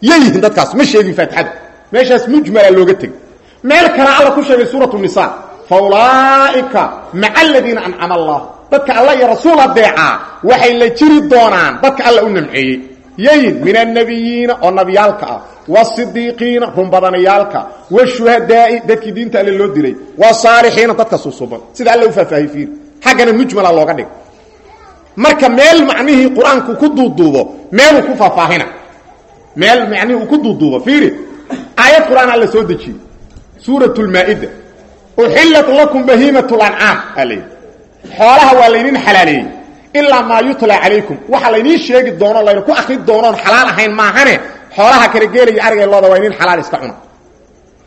Yayihiin dadkaas ma sheegin faatixada. Meeshaas mujmala looga tegay meel kale alla ku sheegay suuratu nisa fa ulaa'ika maca aladiina allah. Dadka alla iyo rasuul adeecaa waxay la jiri doonaan dadka alla u namceeyey. Yayin min annabiyiina oo nabiyaalka ah wasidiiqiina runbadanayaalka washuhadaa'i dadkii diinta alle loo dilay wasaalixiina dadka susuban sida alla u faahfaahiy fiir mujmala looga dhig. Marka meel macnihii qur'aanku ku duuduubo meeluu ku faahfaahina. Meel macnihii ku duuduubo fiiri. Aayad qur'aan soo dejiyey suurat lmaa-ida uxillat lakum bahiimat lancaam aa layidhi xoolaha waa laydin xalaaleeyey ilaa maa yutla calaykum. Waxa laydiin sheegi doono laydinku akri doonoon xalaal ahayn maahane xoolaha kala geelaya arigay looda waa idin xalaal iska cuna.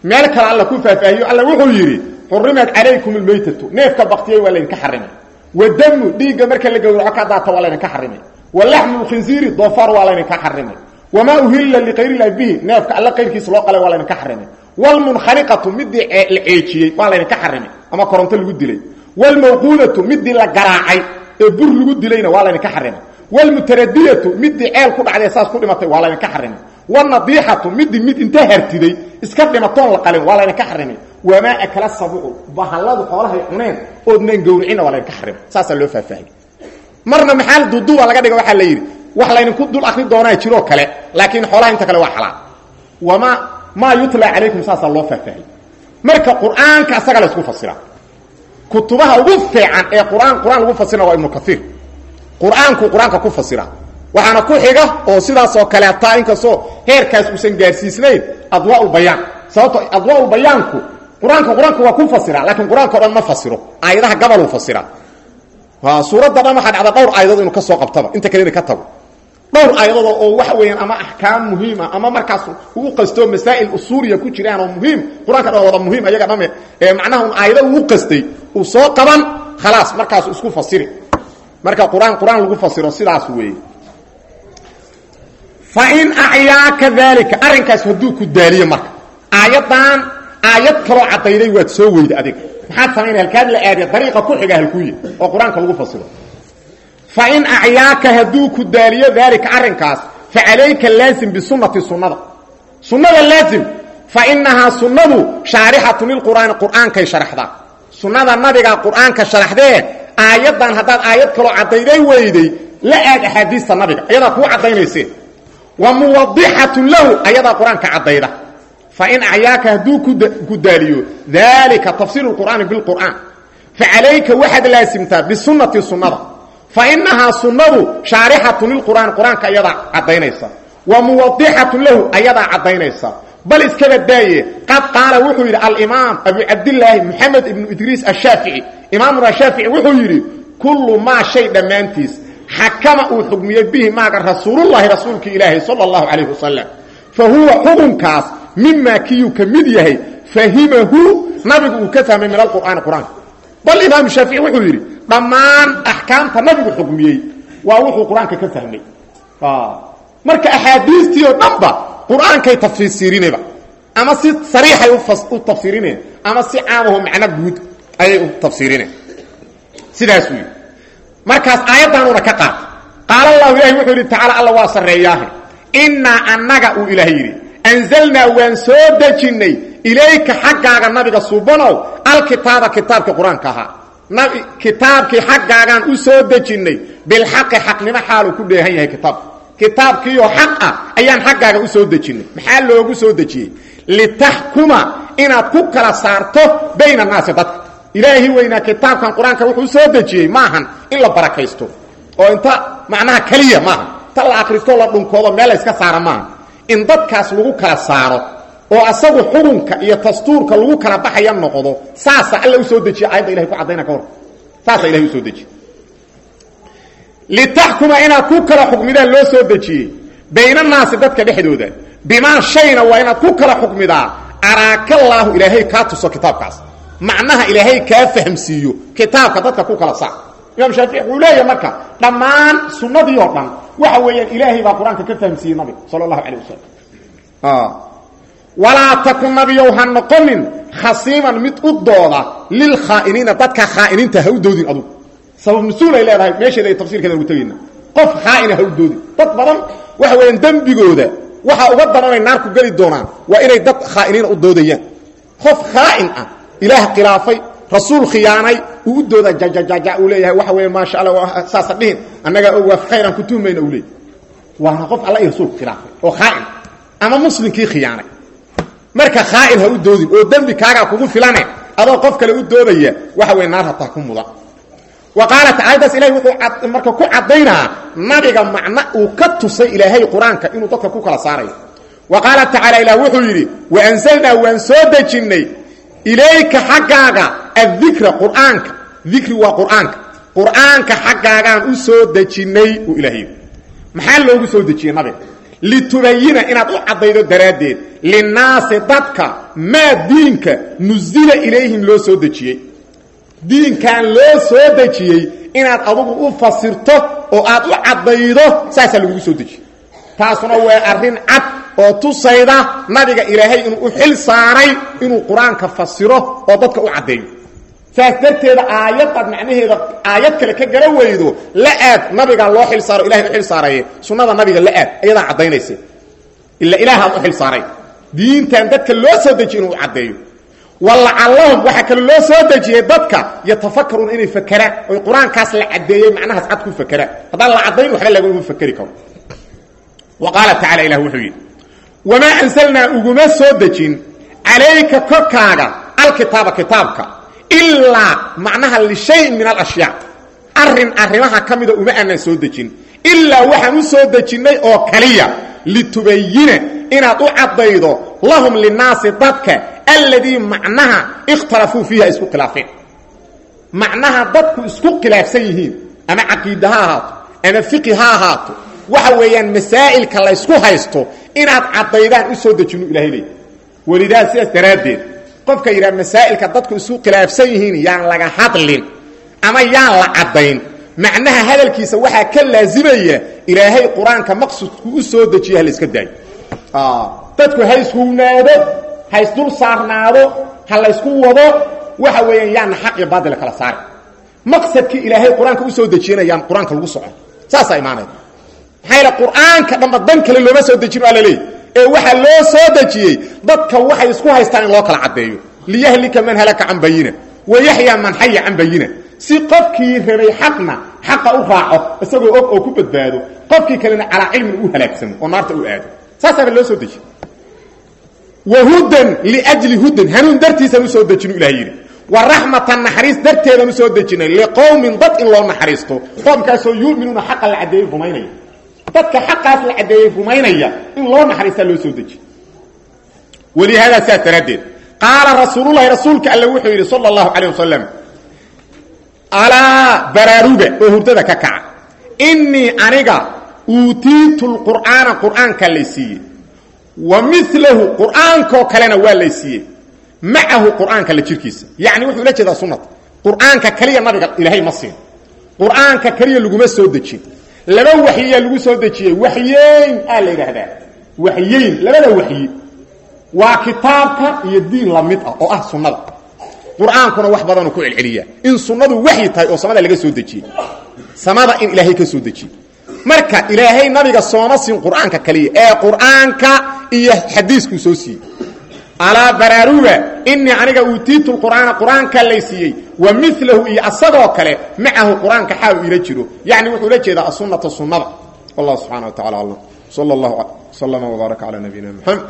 Meel kale alla ku faahfaahiyo alla wuxuu yidhi xurimat calaykum almaytatu neefka baktiyey waa laydinka xarimay. Wadamu dhiigga marka la gowraco ka daata waa laydinka xarimay. Walaxmu lkhinziiri doofaar waa laydinka xarimay wamaa uhilla liqayrillahi bihi neefka alla qayrkiisa loo qalay waa laydinka xarimay wlmunkhaniqatu midii la ceejiyey waa laydinka xarimay ama koronto lagu dilay wlmawquudatu midii la garaacay ee bur lagu dilayna waa laydinka xarimay wlmutaradiyatu midii ceel ku dhacday saas ku dhimatay waa laydinka xarimay wlnadiixatu midii mid inta hartiday iska dhimatoon la qalin waa laydinka xarimay wamaa akala sabucu bahalladu xoolahay cuneen oodnan gowricina waa laydinka xarimay wax laydinku dul akri doonaa jiroo kale laakiin xoolaha inta kale waa xalaal. Wama maa yutla calaykum saasaa loo faahfaahiyey marka qur'aanka asaga la isku fasira. Kutubaha ugu fiican ee qur'aan qur'aan lagu fasirna waa ibnu kaiir qur'aanku qur'aanka ku fasira. Waxaana ku xiga oo sidaas oo kaleeta inkastoo heerkaas uusan gaarsiisnayn adwaaulbayaan sababto adwaaulbayaanku qur'aanka qur'aanka waa ku fasira laakiin qur'aanka o dhan ma fasiro. Aayadaha gabaluu fasira. Suuradda dhan waxaa dhacda dhowr aayadood inuu ka soo qabtaba inta kalena ka tago dhowr aayadood oo waxa weeyaan ama axkaam muhiima ama markaas uu qasto masaa'il usuuliya ku jiraan oo muhiim qur'aanka wada muhiim ayaga dhame ee macnaha un aayada uu qastay uu soo qaban khalaas markaas isku fasiri. Marka qur'aan qur'aan lagu fasiro sidaas weeye. Fa in acyaaka daalika arrinkaas hadduu ku daaliyo marka. Aayaddan aayad kaloo caddayday waad soo weyda adiga maxaad samaynaya halkaad la aadiya dariiqa ku xiga halkuuya oo qur'aanka lagu fasiro fain acyaaka hadduu ku daaliyo daalika arrinkaas fa calayka laazim bisunati sunnada. Sunnada laazim fa inahaa sunnadu shaarixatun lilqur'aani qur'aankay sharaxdaa. Sunnada nabiga qur'aanka sharaxdee aayaddan haddaad aayad kaloo caddayday weyday la aad axaadiista nabiga ayadaa kuu caddaynaysee wa muwadixatun lahu ayadaa qur'aanka caddayda. Fain acyaaka hadduu ku daaliyo daalika tafsiiru lqur'aani bilqur'aan fa calayka waxaad laasimtaa bisunati sunnada fainahaa sunnadu shaarixatun lilqur'aan qur'aanka ayadaa caddaynaysa wa muwadixatun lahu ayadaa caddaynaysa bal iskaba daaye qad qaala wuxuu yidhi alimaam abu cabdilaahi moxamed ibnu idriis ashaafici imaamuna shaafici wuxuu yidhi kullu maa shay dhammaantiis xakama uu xugmiyey bihi maaga rasuulullahi rasuulka ilaahi sala allahu calayhi wasalam fa huwa xukunkaas mimaa kiyuu ka mid yahay fahimahu nabigu uu ka fahmay min alqur'aani bal imaamu shaafici wuxuu yidhi dhammaan axkaamta nabigu xugmiyey waa wuxuu qur'aanka ka fahmay. Marka axaadiistii oo dhanba qur'aankay tafsiirinayba ama si sariixay u tafsiirineen ama si caamaho macno guud ayay u tafsiirineen sidaas uu yidhi markaas aayaddanuuna ka qaata qaala allahu ilahi wuxuu yidhi tacaala alla waa sarreeyaahe. Innaa annaga uu ilaah yidhi anzalnaa waan soo dejinnay ilayka xaggaaga nabiga subanow alkitaaba kitaabkii qur'aanka ahaa kitaabkii xaggaagaan u soo dejinnay bilxaqi xaqnimo xaaluu ku dheehan yahay kitaabka kitaabkiioo xaq ah ayaan xaggaaga u soo dejinnay maxaa loogu soo dejiyey litaxkuma inaad ku kala saarto bayna annaasi dadka ilaahi weynaa kitaabkan qur'aanka wuxuu soo dejiyey maahan in la barakaysto oo inta macnaha keliya maaha ta la akristoo la dhunkoodo meel la yska saara maaha in dadkaas lagu kala saaro oo asagu xukunka iyo dastuurka lagu kala baxaya noqdo saasa alla u soo dejiye aayadda ilahay ku caddayna ka saasa ilahay u soo dejiye litaxkuma inaad ku kala xukmidaan loo soo dejiyey baynanaasi dadka dhexdooda. Bimaa shayna waa inaad ku kala xukmidaa. Araakallaahu ilaahay kaa tuso kitaabkaas. Macnaha ilaahay kaa fahamsiiyo. Kitaabka dadka ku kala saar. Imaam shaafici wuxuu leeyahay marka dhammaan sunnadii oo dhan waxa weeyaan ilaahay baa qur'aanka ka fahamsiiyey nabiga sala allahu calayh wasalam walaa takun nabiyow ha noqonin khasiiman mid u dooda lilkhaa'iniina dadka khaa'iniinta ha u doodin adugu sabab nusuulay leedahay meesheeda ay tafsirkeeda ugu tegayna. Qof khaa'ina ha u doodin. Dad badan waxa weeyaan dembigooda waxa uga daranay naarku geli doonaan waa inay dad khaa'iniina u doodayaan. Qof khaa'in ah ilaah khilaafay rasuul khiyaanay uu u dooda jajajaja uu leeyahay waxa weeye maasha allah saasa dhihin annagaa og waa khayran ku tuhmayna uu leeyahy waana qof alla iyo rasuulku khilaafay oo khaa'in ama muslimkii khiyaanay marka khaa'in ha u doodin oo dembi kaagaa kugu filane adoo qof kale u doodaya waxa weye naar hataa ku mudan wa qaalat aayaddaas marka ku caddaynaa nabiga macno uu ka tusay ilaahay qur'aanka inuu dadka ku kala saarayo. Wa qaala tacaala ilah wuxuu yidhi wa ansalnaa waan soo dejinnay ilayka xaggaaga addikra qur'aanka. Dikri waa qur'aanka. Qur'aanka xaggaagaan u soo dejinnay uu ilahay maxaa loogu soo dejiyey nabiga litubayina inaad u caddaydo daraaddeed. Linnaasi dadka maa diinka nusila ilayhim loo soo dejiyey. Diinkan loo soo dejiyey inaad adugu u fasirto oo aad u caddaydo saasaa lagugu soo dejiyey. Taasuna waa arrin cad oo tusayda nabiga ilaahay inuu u xil saaray inuu qur'aanka fasiro oo dadka u caddeeyo saas darteeda aayadaad macnaheeda aayad kale ka gara weydo la aad nabigaa loo xil saaro ilahay u xil saaraye. Sunnada nabiga la aad ayadaa caddaynaysa ila ilaahaad u xil saaray. Diintan dadka loo soo dejiye inuu caddeeyo. Walacallahum waxaa kale loo soo dejiyey dadka yatafakaruuna inay fakeraan oy qur'aankaas la caddeeyey macnahaas cad ku fakeraan haddaan la caddayn waxba laguma fakeri karo. Wa qaala tacala ilah wuxuu yidhi wamaa ansalnaa ilaa macnaha lishayin min alashyaa arrin arrimaha ka mida uma aanan soo dejin. Ilaa waxaan u soo dejinnay oo kaliya litubayina inaad u caddaydo lahum linnaasi dadka alladii macnaha ikhtalafuu fiiha isku khilaafeen. Macnaha dadku isku khilaafsan yihiin ama caqiida ha ahaato ama fiqi ha ahaato waxa weeyaan masaa'ilka laysku haysto inaad caddaydaan u soo dejinnu ilahay leey welidaa sidaas daraaddeed qofka yidhaha masaa'ilka dadku isku khilaafsan yihiin yaan laga hadlin ama yaan la caddayn. Macnaha hadalkiisa waxaa ka laasimaya ilaahay qur'aanka maqsudku u soo dejiye ha la iska daayo. Dadku ha ishuwnaado ha isdul saarnaado ha laysku wado waxa weeyaan yaana xaq iyo baadila kala saari. Maqsadkii ilaahay qur'aanka u soo dejinayaan qur'aanka lagu socon saasaa imaanaya maxaa yale qur'aanka dhanba dan kale looma soo dejin waa laleeyahy ee waxaa loo soo dejiyey dadka waxay isku haystaan in loo kala caddeeyo. Liyahlika man halaka can bayina wayaxyaa man xaya can bayina. Si qofkii rabay xaqna xaqa u raaco isagoo og oo ku badbaado qofkii kalena calaa cilmin u halaagsamo oo naarta u aado. Saasaaba loo soo dejiye wahudan liajli hudan hanuun dartiisaan u soo dejinu ilah yidhi. Wa raxmatan naxariis darteedaan u soo dejinay liqowmin dad in loo naxariisto. Qoomkaasoo yuminuuna xaqa la caddeeyey rumaynaya dadka xaqaas la caddeeyey rumaynaya in loo naxariistaa loo soo dejiye walihaada saas daraaddeed qaala rasuululahi rasuulka alle wuxuu yidhi sala allahu calayh wasalam alaa oo hurdada ka kaca. Innii aniga uutiitu lqur'aana qur'aanka lay siiyey. Wa milahu qur'aankoo kalena waa lay siiyey. Macahu qur'aanka la jirkiisa. Yacni wuxuu la jeedaa sunnata qur'aanka keliya nabiga ilaahay ma siin. Qur'aanka keliya laguma soo dejin laba waxyiyaa lagu soo dejiyey. Waxyeyn aa la yidhaahdaa. Waxyeyn labada waxyi waa kitaabka iyo diin la mid ah oo ah sunnada. Qur'aankuna wax badanuu ku celceliyaa. In sunnadu waxyi tahay oo samada laga soo dejiyey samada in ilaahay ka soo dejiyey marka ilaahay nabiga sooma siin qur'aanka kaliya ee qur'aanka iyo xadiiskuu soo siiyey alaa baraaruga inii aniga uutiitu qur'aana qur'aanka lay siiyey wa milahu iyo asagoo kale macahu qur'aanka xaa u ila jiro. Yani wuxuu la jeedaa asunata sunnada. Wallah subxana wa tacala aclam sal اllahu slama wbaaraka calى nabiyina mxamed